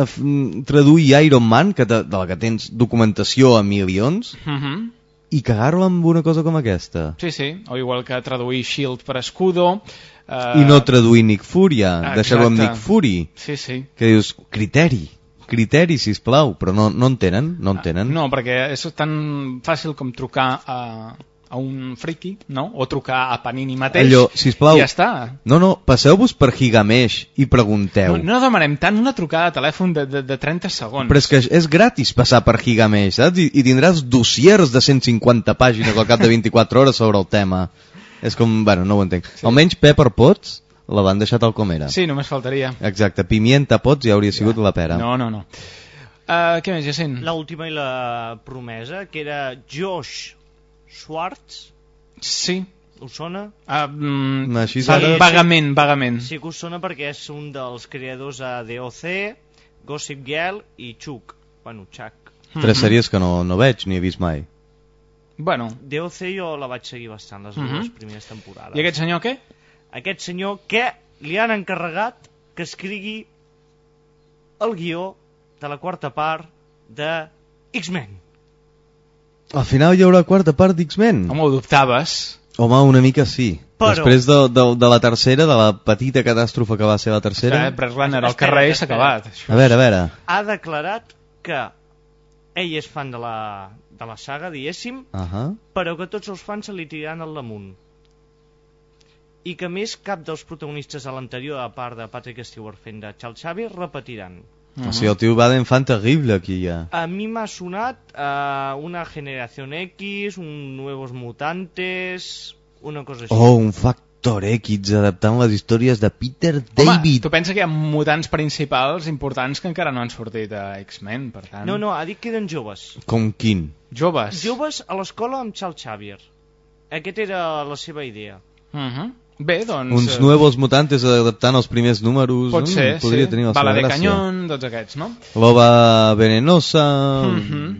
[SPEAKER 2] traduir Iron Man, que te, de la que tens documentació a milions,
[SPEAKER 1] Uh -huh.
[SPEAKER 2] I cagar-la amb una cosa com aquesta?
[SPEAKER 1] Sí, sí, o igual que traduir Shield per Escudo. Eh...
[SPEAKER 2] I no traduir Nick Furia,
[SPEAKER 1] Ah,
[SPEAKER 2] deixar-ho amb. Nick Fury.
[SPEAKER 1] Sí, sí.
[SPEAKER 2] Que dius, criteri, criteri, sisplau, però no, no en tenen, no en tenen.
[SPEAKER 1] No, perquè és tan fàcil com trucar a, a un friki, no? O trucar a Panini mateix.
[SPEAKER 2] Allò, sisplau,
[SPEAKER 1] I ja està.
[SPEAKER 2] no, no, passeu-vos per Gigamesh i pregunteu.
[SPEAKER 1] No, no demanem tant una trucada de telèfon de, de, de 30 segons.
[SPEAKER 2] Però és que és gratis passar per Gigamesh, saps? I, i tindràs dossiers de 150 pàgines al cap de 24 hores sobre el tema. És com, bueno, no ho entenc. Sí. Almenys Pepper Potts la van deixar tal com era.
[SPEAKER 1] Sí, només faltaria.
[SPEAKER 2] Exacte, Pimienta Potts ja hauria sigut la pera.
[SPEAKER 1] No, no, no. Uh, què més, Jacint?
[SPEAKER 3] L'última i la promesa, que era Josh Schwartz.
[SPEAKER 1] Sí.
[SPEAKER 3] Us sona?
[SPEAKER 1] Mm,
[SPEAKER 2] Així
[SPEAKER 1] va-
[SPEAKER 2] ara-
[SPEAKER 1] vagament, vagament.
[SPEAKER 3] Sí que us sona perquè és un dels creadors a DOC, Gossip Girl i Chuck. Bueno, Chuck.
[SPEAKER 2] Tres
[SPEAKER 1] Mhm.
[SPEAKER 2] sèries que no, no veig ni he vist mai.
[SPEAKER 1] Bueno,
[SPEAKER 3] DOC jo la vaig seguir bastant, les
[SPEAKER 1] Mhm.
[SPEAKER 3] dues primeres temporades.
[SPEAKER 1] i aquest senyor què?
[SPEAKER 3] Aquest senyor que li han encarregat que escrigui el guió de la quarta part de X-Men.
[SPEAKER 2] Al final hi haurà quarta part d'X-Men.
[SPEAKER 1] Home, ho dubtaves.
[SPEAKER 2] Home, una mica sí.
[SPEAKER 3] Però-
[SPEAKER 2] Després de, de, de la tercera, de la petita catàstrofe que va ser la tercera...
[SPEAKER 1] Eh, Brett Runner al
[SPEAKER 3] Espera't,
[SPEAKER 1] carrer s'ha acabat.
[SPEAKER 2] A veure, a veure.
[SPEAKER 3] Ha declarat que ell és fan de la, de la saga, diguéssim,
[SPEAKER 2] Uh -huh.
[SPEAKER 3] però que tots els fans se li tiraran al damunt. I que més cap dels protagonistes a l'anterior, a part de Patrick Stewart fent de Charles Xavier, repetiran.
[SPEAKER 2] O sigui, el tio va d'enfant terrible aquí ja.
[SPEAKER 3] A mi m'ha sonat uh, una Generación X, un Nuevos Mutantes, una cosa així.
[SPEAKER 2] Oh, un Factor X adaptant les històries de Peter
[SPEAKER 1] Home,
[SPEAKER 2] David.
[SPEAKER 1] tu pensa que hi ha mutants principals importants que encara no han sortit a X-Men, per tant...
[SPEAKER 3] No, no, ha dit que eren joves.
[SPEAKER 2] Com quin?
[SPEAKER 1] Joves.
[SPEAKER 3] Joves a l'escola amb Charles Xavier. Aquest era la seva idea.
[SPEAKER 1] Uh -huh. Bé, doncs...
[SPEAKER 2] Uns
[SPEAKER 1] eh,
[SPEAKER 2] nuevos mutantes adaptant els primers números.
[SPEAKER 1] Pot
[SPEAKER 2] mm,
[SPEAKER 1] ser,
[SPEAKER 2] podria
[SPEAKER 1] sí.
[SPEAKER 2] tenir la
[SPEAKER 1] Bala de. Canyón, tots aquests, no?
[SPEAKER 2] Loba venenosa...
[SPEAKER 1] Mhm.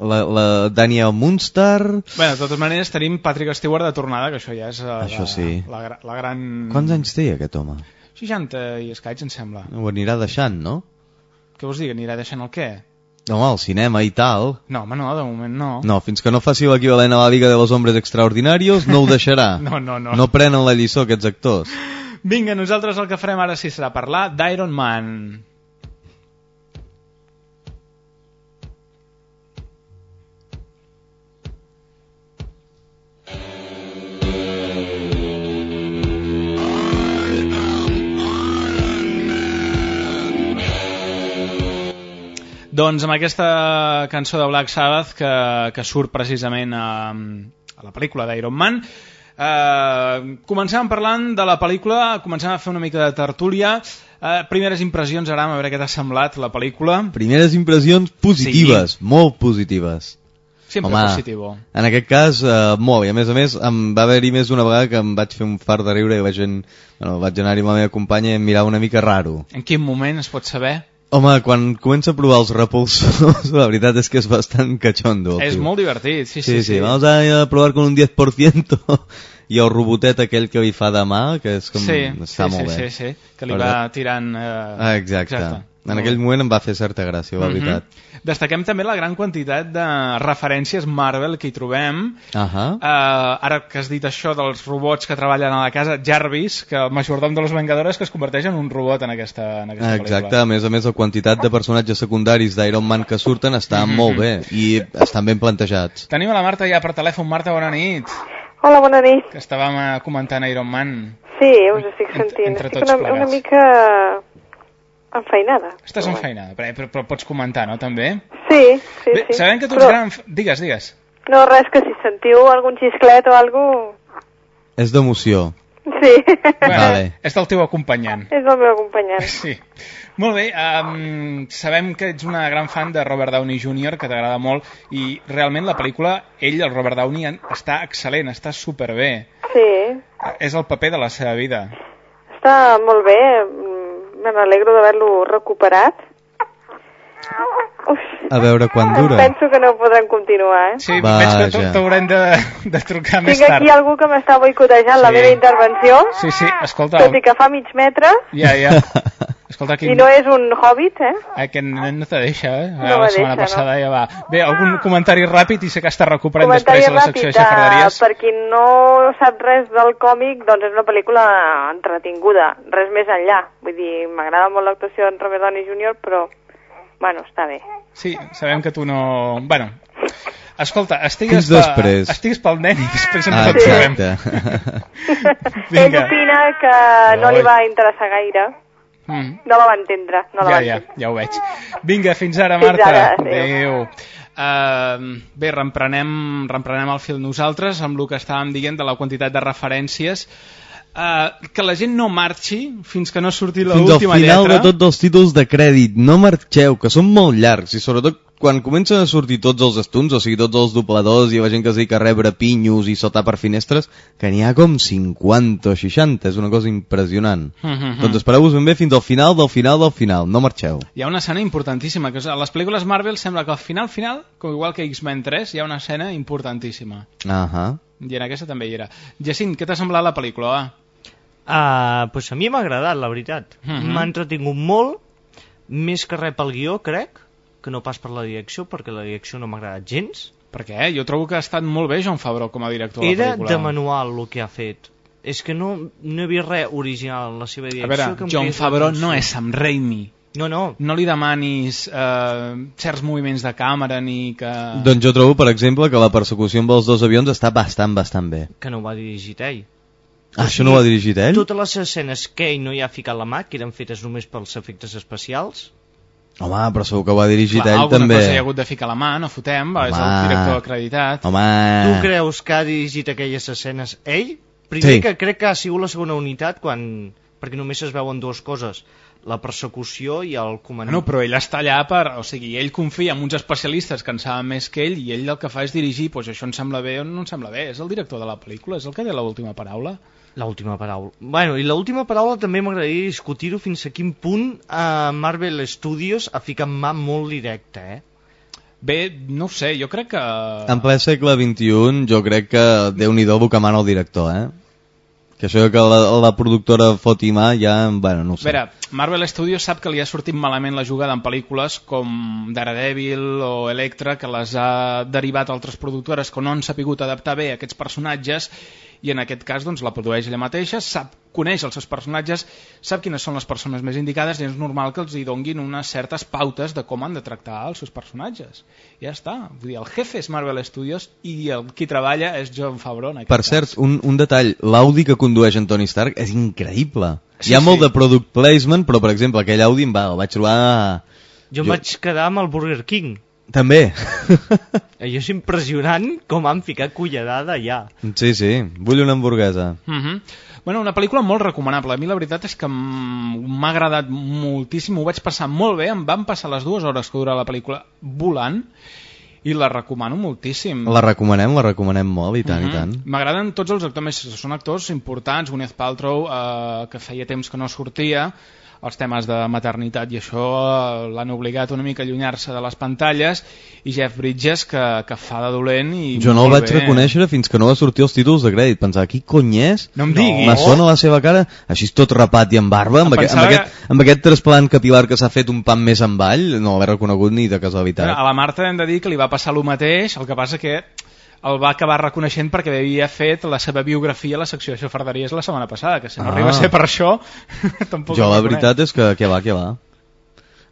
[SPEAKER 2] la, la Daniel Munster...
[SPEAKER 1] Bé, de totes maneres, tenim Patrick Stewart de tornada, que això ja és eh,
[SPEAKER 2] Això
[SPEAKER 1] la,
[SPEAKER 2] sí.
[SPEAKER 1] la, gra- la gran...
[SPEAKER 2] Quants anys té aquest home?
[SPEAKER 1] 60 i escaig, em sembla.
[SPEAKER 2] Ho anirà deixant, no?
[SPEAKER 1] Què vols dir, anirà deixant el què?
[SPEAKER 2] Home, al cinema i tal.
[SPEAKER 1] No, home, no, de moment no.
[SPEAKER 2] No, fins que no faci l'equivalent a la Liga de los Hombres Extraordinarios, no ho deixarà.
[SPEAKER 1] No, no, no.
[SPEAKER 2] No prenen la lliçó aquests actors.
[SPEAKER 1] Vinga, nosaltres el que farem ara sí serà parlar d'Iron Man. Doncs amb aquesta cançó de Black Sabbath que, que surt precisament a, a la pel·lícula d'Iron Man eh, comencem parlant de la pel·lícula comencem a fer una mica de tertúlia eh, primeres impressions Aram, a veure què t'ha semblat la pel·lícula
[SPEAKER 2] Primeres impressions positives, molt positives.
[SPEAKER 1] sempre
[SPEAKER 2] Home,
[SPEAKER 1] positivo
[SPEAKER 2] En aquest cas, eh, molt, i a més a més em va haver-hi més d'una vegada que em vaig fer un fart de riure i vaig, en, bueno, vaig anar-hi amb la meva companya i em mirava una mica raro.
[SPEAKER 1] en quin moment es pot saber?
[SPEAKER 2] Home, quan comença a provar els repulsos, la veritat és que és bastant cachondo. el
[SPEAKER 1] és
[SPEAKER 2] tio.
[SPEAKER 1] molt divertit, sí, sí,
[SPEAKER 2] Sí, sí, vamos a provar con un 10% i el robotet aquell que li fa de mà, que és com...
[SPEAKER 1] sí,
[SPEAKER 2] està
[SPEAKER 1] sí,
[SPEAKER 2] molt
[SPEAKER 1] sí,
[SPEAKER 2] bé.
[SPEAKER 1] sí, sí, que li va tirant eh,
[SPEAKER 2] Ah, exacte.
[SPEAKER 1] exacte.
[SPEAKER 2] En aquell moment em va fer certa gràcia, la
[SPEAKER 1] Mhm.
[SPEAKER 2] veritat.
[SPEAKER 1] Destaquem també la gran quantitat de referències Marvel que hi trobem.
[SPEAKER 2] Ahà.
[SPEAKER 1] Uh, ara que has dit això dels robots que treballen a la casa, Jarvis, que el majordom de los Vengadores, que es converteix en un robot en aquesta, en aquesta
[SPEAKER 2] Exacte,
[SPEAKER 1] pel·lícula.
[SPEAKER 2] a més a més la quantitat de personatges secundaris d'Iron Man que surten estan
[SPEAKER 1] Mhm.
[SPEAKER 2] molt bé i estan ben plantejats.
[SPEAKER 1] Tenim a la Marta ja per telèfon. Marta, bona nit.
[SPEAKER 9] Hola, bona nit.
[SPEAKER 1] Que estàvem eh, comentant Iron Man.
[SPEAKER 9] Sí, us estic
[SPEAKER 1] Entre-
[SPEAKER 9] sentint.
[SPEAKER 1] entre
[SPEAKER 9] estic
[SPEAKER 1] tots
[SPEAKER 9] una, una mica enfeinada.
[SPEAKER 1] Estàs enfeinada, però, però, però pots comentar, no, també?
[SPEAKER 9] Sí, sí,
[SPEAKER 1] Bé,
[SPEAKER 9] sí.
[SPEAKER 1] sabem que tu ets
[SPEAKER 9] Però,
[SPEAKER 1] gran... Digues, digues.
[SPEAKER 9] No, res, que si sentiu algun xisclet o alguna
[SPEAKER 2] És d'emoció.
[SPEAKER 9] Sí.
[SPEAKER 1] Bueno,
[SPEAKER 2] Vale.
[SPEAKER 1] És el teu acompanyant.
[SPEAKER 9] És el meu acompanyant.
[SPEAKER 1] Sí. Molt bé, um, sabem que ets una gran fan de Robert Downey Jr., que t'agrada molt, i realment la pel·lícula, ell, el Robert Downey, està excel·lent, està superbé.
[SPEAKER 9] Sí,
[SPEAKER 1] És el paper de la seva vida.
[SPEAKER 9] està molt bé. Me n'alegro d'haver-lo recuperat. Uf,
[SPEAKER 2] A veure quan dura.
[SPEAKER 9] penso que no podrem continuar, eh?
[SPEAKER 1] Sí, veig que
[SPEAKER 2] Vaja.
[SPEAKER 1] t'haurem de, de trucar més
[SPEAKER 9] Tinc
[SPEAKER 1] tard.
[SPEAKER 9] aquí algú que m'està boicotejant la
[SPEAKER 1] Sí.
[SPEAKER 9] meva intervenció,
[SPEAKER 1] Sí, sí, escolta,
[SPEAKER 9] tot i que fa mig metre,
[SPEAKER 1] ja, ja. Escolta, aquí...
[SPEAKER 9] i no és un hobbit, eh?
[SPEAKER 1] Aquest nen no te deixa, eh?
[SPEAKER 9] No
[SPEAKER 1] la setmana
[SPEAKER 9] deixa,
[SPEAKER 1] passada ja va. Bé, algun comentari ràpid i sé que està recuperant
[SPEAKER 9] Comentari
[SPEAKER 1] després a la secció de
[SPEAKER 9] ràpid, eh,
[SPEAKER 1] xafarderies.
[SPEAKER 9] per qui no sap res del còmic, doncs és una pel·lícula entretinguda, res més enllà. Vull dir, m'agrada molt l'actuació d'en Robert Downey Jr., però, bueno, està bé.
[SPEAKER 1] Sí, sabem que tu no... Bueno, escolta, estigues,
[SPEAKER 2] Fins després.
[SPEAKER 1] estigues pel nen i després ens
[SPEAKER 2] Ah,
[SPEAKER 1] en trobem.
[SPEAKER 9] Ell opina que no li va interessar gaire.
[SPEAKER 1] Mm.
[SPEAKER 9] No la va entendre, no la
[SPEAKER 1] Ja,
[SPEAKER 9] va
[SPEAKER 1] ja,
[SPEAKER 9] entendre.
[SPEAKER 1] ja ho veig. Vinga, fins ara,
[SPEAKER 9] Fins
[SPEAKER 1] Marta.
[SPEAKER 9] ara, adéu.
[SPEAKER 1] Adéu. Uh, bé, reemprenem, reemprenem el fil nosaltres amb el que estàvem dient de la quantitat de referències. Uh, que la gent no marxi fins que no surti
[SPEAKER 2] Fins al
[SPEAKER 1] l'última
[SPEAKER 2] final
[SPEAKER 1] lletra.
[SPEAKER 2] de tots els títols de crèdit. No marxeu, que són molt llargs. I sobretot quan comencen a sortir tots els stunts, o sigui, tots els dobladors i la gent que es dedica a rebre pinyos i soltar per finestres, que n'hi ha com 50 o 60. És una cosa impressionant.
[SPEAKER 1] Mhm.
[SPEAKER 2] Doncs espereu-vos ben bé fins al final del final del final. No marxeu.
[SPEAKER 1] Hi ha una escena importantíssima, que a les pel·lícules Marvel sembla que al final, final, com igual que X-Men 3, hi ha una escena importantíssima.
[SPEAKER 2] Ahà.
[SPEAKER 1] I en aquesta també hi era. Jacint, què t'ha semblat la pel·lícula? Va?
[SPEAKER 3] Uh, pues a mi m'ha agradat, la veritat.
[SPEAKER 1] Mhm.
[SPEAKER 3] M'ha entretingut molt, més que res pel guió, crec, que no pas per la direcció, perquè la direcció no m'ha agradat gens.
[SPEAKER 1] Per què? Jo trobo que ha estat molt bé John Favreau com a director de la
[SPEAKER 3] Era
[SPEAKER 1] pel·lícula.
[SPEAKER 3] de manual el que ha fet. És que no, no he vist res original en la seva
[SPEAKER 1] A
[SPEAKER 3] direcció.
[SPEAKER 1] veure,
[SPEAKER 3] que
[SPEAKER 1] John Favreau
[SPEAKER 3] l'atenció.
[SPEAKER 1] no és Sam Raimi.
[SPEAKER 3] No, no.
[SPEAKER 1] No li demanis eh, certs moviments de càmera ni que...
[SPEAKER 2] Doncs jo trobo, per exemple, que la persecució amb els dos avions està bastant, bastant bé.
[SPEAKER 3] Que no ho va dirigir ell.
[SPEAKER 2] Ah, això no ho ha dirigit ell?
[SPEAKER 3] Totes les escenes que ell no hi ha ficat la mà, que eren fetes només pels efectes especials,
[SPEAKER 2] Home, però segur que ho ha dirigit
[SPEAKER 1] Clar,
[SPEAKER 2] ell
[SPEAKER 1] alguna
[SPEAKER 2] també.
[SPEAKER 1] cosa hi ha hagut de ficar la mà, no fotem, va, és el
[SPEAKER 2] Home.
[SPEAKER 1] director acreditat.
[SPEAKER 2] Home...
[SPEAKER 3] Tu creus que ha dirigit aquelles escenes ell? Primer
[SPEAKER 2] Sí.
[SPEAKER 3] que crec que ha sigut la segona unitat quan... perquè només es veuen dues coses la persecució i el comandament
[SPEAKER 1] No, però ell està allà per... O sigui, ell confia en uns especialistes que en saben més que ell i ell el que fa és dirigir, doncs això em sembla bé o no em sembla bé. És el director de la pel·lícula, és el que té l'última paraula.
[SPEAKER 3] L'última paraula bueno, i l'última paraula també m'agradaria discutir-ho fins a quin punt eh, Marvel Studios ha ficat mà molt directa eh?
[SPEAKER 1] Bé, no sé, jo crec que...
[SPEAKER 2] En ple segle XXI jo crec que Déu-n'hi-do el que mana el director, eh? Que això que la, la productora foti mà ja, bueno, no
[SPEAKER 1] A
[SPEAKER 2] sé.
[SPEAKER 1] veure, Marvel Studios sap que li ha sortit malament la jugada en pel·lícules com Daredevil o Electra, que les ha derivat altres productores que no han sapigut adaptar bé aquests personatges i en aquest cas doncs, la produeix ella mateixa, sap, coneix els seus personatges, sap quines són les persones més indicades i és normal que els hi donguin unes certes pautes de com han de tractar els seus personatges. Ja està. Vull dir, el jefe és Marvel Studios i el qui treballa és John Favreau. aquest
[SPEAKER 2] Per
[SPEAKER 1] cas.
[SPEAKER 2] cert, un, un detall, l'Audi que condueix en Tony Stark és increïble.
[SPEAKER 1] Sí,
[SPEAKER 2] Hi ha molt
[SPEAKER 1] sí.
[SPEAKER 2] de product placement, però per exemple aquell Audi em va, el vaig trobar...
[SPEAKER 3] jo, em vaig quedar amb el Burger King
[SPEAKER 2] També.
[SPEAKER 3] allò és impressionant com han ficat cullerada ja
[SPEAKER 2] sí, sí, vull una hamburguesa.
[SPEAKER 1] Mhm. Bueno, una pel·lícula molt recomanable. A mi la veritat és que m'ha agradat moltíssim, ho vaig passar molt bé, em van passar les dues hores que dura la pel·lícula volant i la recomano moltíssim.
[SPEAKER 2] La recomanem, la recomanem molt, i tant,
[SPEAKER 1] Mhm.
[SPEAKER 2] i tant.
[SPEAKER 1] M'agraden tots els actors, més són actors importants, Gwyneth Paltrow, eh, que feia temps que no sortia, els temes de maternitat i això eh, l'han obligat una mica a allunyar-se de les pantalles i Jeff Bridges que, que fa de dolent i
[SPEAKER 2] Jo no el vaig
[SPEAKER 1] bé.
[SPEAKER 2] reconèixer fins que no va sortir els títols de crèdit. Pensava, qui cony és?
[SPEAKER 1] No em diguis.
[SPEAKER 2] Me sona la seva cara, així tot rapat i amb barba, amb, aquest, amb, aquest, amb aquest trasplant capilar que s'ha fet un pam més amb all, no l'he reconegut ni de casualitat.
[SPEAKER 1] A la Marta hem de dir que li va passar el mateix, el que passa que el va acabar reconeixent perquè havia fet la seva biografia a la secció de xafarderies la setmana passada, que si no
[SPEAKER 2] Ah.
[SPEAKER 1] arriba a ser per això, tampoc
[SPEAKER 2] Jo la veritat és que, que va, que va.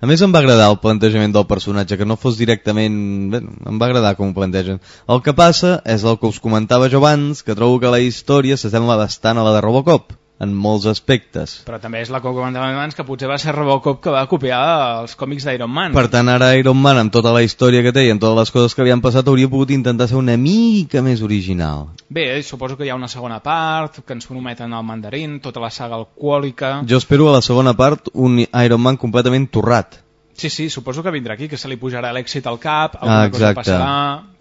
[SPEAKER 2] A més em va agradar el plantejament del personatge, que no fos directament... Bé, em va agradar com ho plantegen. El que passa és el que us comentava jo abans, que trobo que la història s'assembla bastant a la de Robocop. En molts aspectes.
[SPEAKER 1] Però també és la que comentàvem abans, que potser va ser Robocop que va copiar els còmics d'Iron Man.
[SPEAKER 2] Per tant, ara Iron Man, amb tota la història que té i amb totes les coses que li han passat, hauria pogut intentar ser una mica més original.
[SPEAKER 1] Bé, suposo que hi ha una segona part, que ens prometen el mandarín, tota la saga alcohòlica...
[SPEAKER 2] Jo espero a la segona part un Iron Man completament torrat.
[SPEAKER 1] Sí, sí, suposo que vindrà aquí, que se li pujarà l'èxit al cap,
[SPEAKER 2] Ah,
[SPEAKER 1] alguna cosa
[SPEAKER 2] exacte.
[SPEAKER 1] passarà,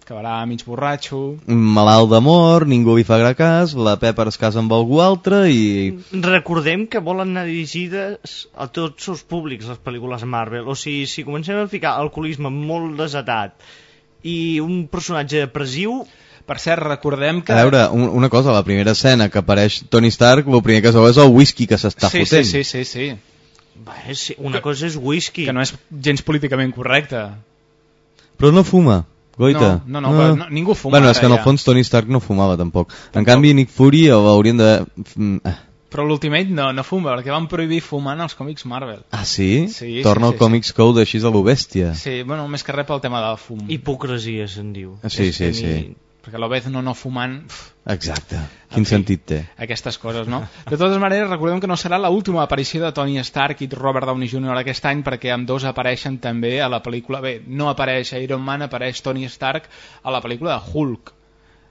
[SPEAKER 1] acabarà mig borratxo...
[SPEAKER 2] Un malalt d'amor, ningú li fa gra cas, la Pepper es casa amb algú altre i...
[SPEAKER 3] Recordem que volen anar dirigides a tots els públics, les pel·lícules Marvel. O sigui, si comencem a ficar alcoholisme molt desatat i un personatge depressiu...
[SPEAKER 1] Per cert, recordem que...
[SPEAKER 2] A veure, un, una cosa, la primera escena que apareix Tony Stark, el primer que es veu és el whisky que s'està
[SPEAKER 1] sí,
[SPEAKER 2] fotent.
[SPEAKER 1] sí, sí, sí, sí.
[SPEAKER 3] Bé, sí, una cosa és whisky.
[SPEAKER 1] Que no és gens políticament correcte.
[SPEAKER 2] Però no fuma, goita.
[SPEAKER 1] No, no, no, però no- ningú fuma
[SPEAKER 2] Bueno, és que en el fons Tony Stark no fumava tampoc. En canvi, Nick Fury l'haurien de... mm, eh.
[SPEAKER 1] Però l'Ultimate no, no fuma, perquè van prohibir fumar en els còmics Marvel.
[SPEAKER 2] Ah, sí?
[SPEAKER 1] Sí,
[SPEAKER 2] Torna
[SPEAKER 1] sí,
[SPEAKER 2] al
[SPEAKER 1] sí,
[SPEAKER 2] Comics Code així a lo bèstia.
[SPEAKER 1] Sí, bueno, més que res pel tema del fum.
[SPEAKER 3] Hipocresia, se'n diu.
[SPEAKER 2] Sí,
[SPEAKER 3] És
[SPEAKER 2] sí,
[SPEAKER 3] tenir-
[SPEAKER 2] sí.
[SPEAKER 1] Perquè l'Obez no no fumant...
[SPEAKER 2] Exacte. Quin
[SPEAKER 1] fi.
[SPEAKER 2] sentit té?
[SPEAKER 1] aquestes coses, no? De totes maneres, recordem que no serà l'última aparició de Tony Stark i Robert Downey Jr. aquest any perquè amb dos apareixen també a la pel·lícula... Bé, no apareix Iron Man, apareix Tony Stark a la pel·lícula de Hulk,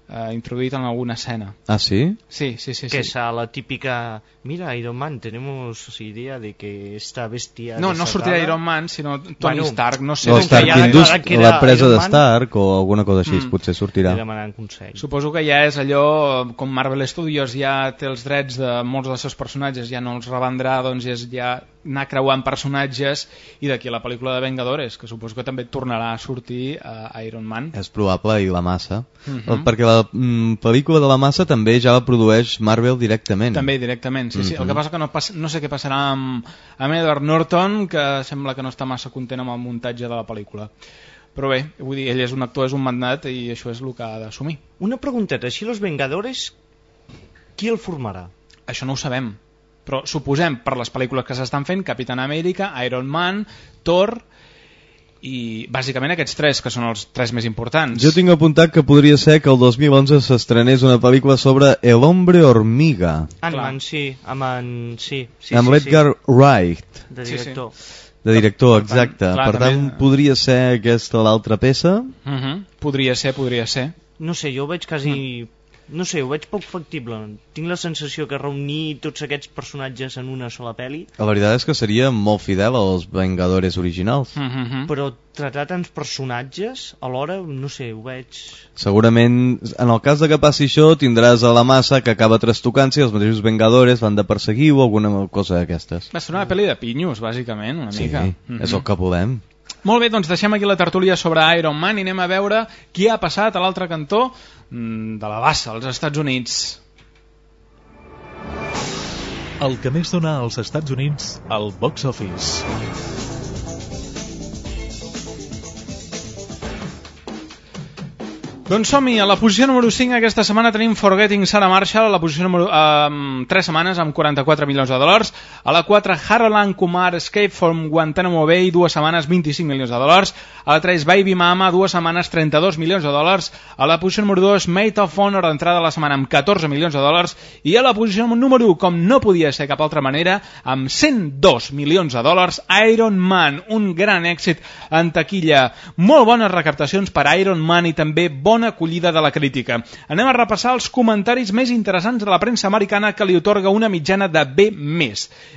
[SPEAKER 1] eh, introduït en alguna escena.
[SPEAKER 2] Ah, sí?
[SPEAKER 1] Sí, sí, sí.
[SPEAKER 3] que
[SPEAKER 1] sí.
[SPEAKER 3] es a la típica mira Iron Man tenemos idea de que esta bestia
[SPEAKER 1] No, no sortirà Iron Man, sinó Tony
[SPEAKER 3] Bueno,
[SPEAKER 1] Stark, no sé.
[SPEAKER 2] O
[SPEAKER 1] com
[SPEAKER 2] Stark
[SPEAKER 1] que ja-
[SPEAKER 2] Indus,
[SPEAKER 3] ara que
[SPEAKER 2] l'empresa
[SPEAKER 3] Iron
[SPEAKER 2] de Stark o alguna cosa així,
[SPEAKER 1] Mm.
[SPEAKER 2] potser sortirà.
[SPEAKER 3] Li demanant consell.
[SPEAKER 1] Suposo que ja és allò, com Marvel Studios ja té els drets de molts dels seus personatges, ja no els revendrà, doncs és ja anar creuant personatges i d'aquí a la pel·lícula de Vengadores, que suposo que també tornarà a sortir a Iron Man.
[SPEAKER 2] És probable, i la massa.
[SPEAKER 1] Mhm.
[SPEAKER 2] Perquè la mm, pel·lícula de la massa també ja la produeix Marvel directament.
[SPEAKER 1] També directament, sí, sí. El
[SPEAKER 2] Mhm.
[SPEAKER 1] que passa que no, passa, no sé què passarà amb, amb Edward Norton, que sembla que no està massa content amb el muntatge de la pel·lícula. Però bé, vull dir, ell és un actor, és un mandat i això és el que ha d'assumir.
[SPEAKER 3] Una pregunteta, així los Vengadores, qui el formarà?
[SPEAKER 1] Això no ho sabem, però suposem per les pel·lícules que s'estan fent, Capitán Amèrica, Iron Man, Thor i bàsicament aquests tres, que són els tres més importants.
[SPEAKER 2] Jo tinc apuntat que podria ser que el 2011 s'estrenés una pel·lícula sobre El hombre hormiga,
[SPEAKER 3] Ant-Man, sí, amb en... Sí, sí,
[SPEAKER 2] amb
[SPEAKER 3] sí,
[SPEAKER 2] l'Edgar Wright,
[SPEAKER 3] sí, de
[SPEAKER 1] Sí, sí.
[SPEAKER 3] director.
[SPEAKER 2] de director,
[SPEAKER 1] Per tant,
[SPEAKER 2] exacte.
[SPEAKER 1] clar,
[SPEAKER 2] per tant,
[SPEAKER 1] també-
[SPEAKER 2] podria ser aquesta l'altra peça.
[SPEAKER 1] Uh -huh. Podria ser, podria ser.
[SPEAKER 3] No sé, jo ho veig quasi... No sé, ho veig poc factible. Tinc la sensació que reunir tots aquests personatges en una sola pel·li,
[SPEAKER 2] La veritat és que seria molt fidel als Vengadores originals.
[SPEAKER 1] Uh -huh.
[SPEAKER 3] però tratar tants personatges, alhora, no sé, ho veig...
[SPEAKER 2] Segurament, en el cas de que passi això, tindràs a la massa que acaba trastocant-se i els mateixos Vengadores van de perseguir o alguna cosa d'aquestes.
[SPEAKER 1] Va ser una pel·li de pinyos, bàsicament, una
[SPEAKER 2] Sí,
[SPEAKER 1] mica. Uh
[SPEAKER 2] és el que volem.
[SPEAKER 1] Molt bé, doncs deixem aquí la tertúlia sobre Iron Man i anem a veure qui ha passat a l'altre cantó mm, de la bassa, als Estats Units.
[SPEAKER 4] El que més dona als Estats Units al box office.
[SPEAKER 1] Doncs som-hi, a la posició número 5 aquesta setmana tenim Forgetting Sarah Marshall, a la posició número eh, 3 setmanes amb 44 milions de dòlars, a la 4 Harold Kumar Escape from Guantanamo Bay, dues setmanes 25 milions de dòlars, a la 3 Baby Mama, dues setmanes 32 milions de dòlars, a la posició número 2 Mate of Honor d'entrada de la setmana amb 14 milions de dòlars. I a la posició número 1, com no podia ser cap altra manera, amb 102 milions de dòlars, Iron Man, un gran èxit en taquilla, molt bones recaptacions per Iron Man i també bona acollida de la crítica. Anem a repassar els comentaris més interessants de la premsa americana que li otorga una mitjana de B+.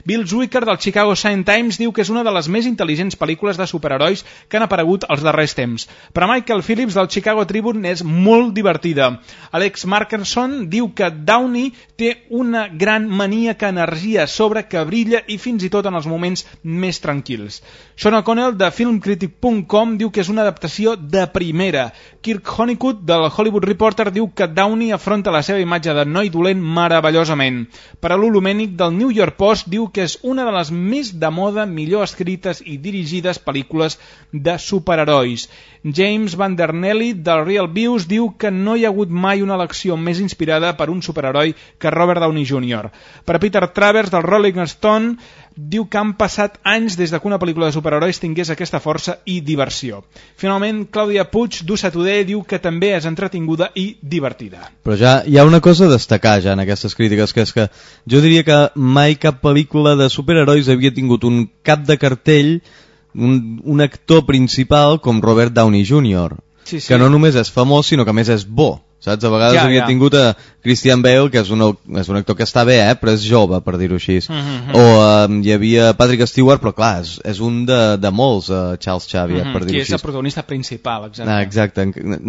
[SPEAKER 1] Bill Zwicker del Chicago Sun Times diu que és una de les més intel·ligents pel·lícules de superherois que han aparegut als darrers temps. Per Michael Phillips del Chicago Tribune és molt divertida. Alex Markerson diu que Downey té una gran maníaca energia sobre que brilla i fins i tot en els moments més tranquils. Sean O'Connell de filmcritic.com diu que és una adaptació de primera. Kirk Honeycutt del Hollywood Reporter diu que Downey afronta la seva imatge de noi dolent meravellosament. Per a Lulu Menick del New York Post diu que és una de les més de moda, millor escrites i dirigides pel·lícules de superherois. James Van Der Nelly del Real Views diu que no hi ha hagut mai una elecció més inspirada per un superheroi que Robert Downey Jr. Per a Peter Travers del Rolling Stone diu que han passat anys des de que una pel·lícula de superherois tingués aquesta força i diversió. Finalment, Clàudia Puig d'USA Today diu que també és entretinguda i divertida.
[SPEAKER 2] Però ja hi ha una cosa a destacar ja en aquestes crítiques, que és que jo diria que mai cap pel·lícula de superherois havia tingut un cap de cartell, un, un actor principal com Robert Downey Jr.,
[SPEAKER 1] Sí, sí.
[SPEAKER 2] que no només és famós, sinó que més és bo. Saps? A vegades
[SPEAKER 1] Ja,
[SPEAKER 2] havia
[SPEAKER 1] ja.
[SPEAKER 2] tingut a Christian Bale, que és un, és un actor que està bé, eh? però és jove, per dir-ho així.
[SPEAKER 1] Mhm.
[SPEAKER 2] O um, hi havia Patrick Stewart, però clar, és, és un de, de molts, uh, Charles Xavier,
[SPEAKER 1] Mhm,
[SPEAKER 2] per
[SPEAKER 1] Qui
[SPEAKER 2] dir-ho
[SPEAKER 1] és
[SPEAKER 2] així.
[SPEAKER 1] el protagonista principal, exacte.
[SPEAKER 2] Ah, exacte.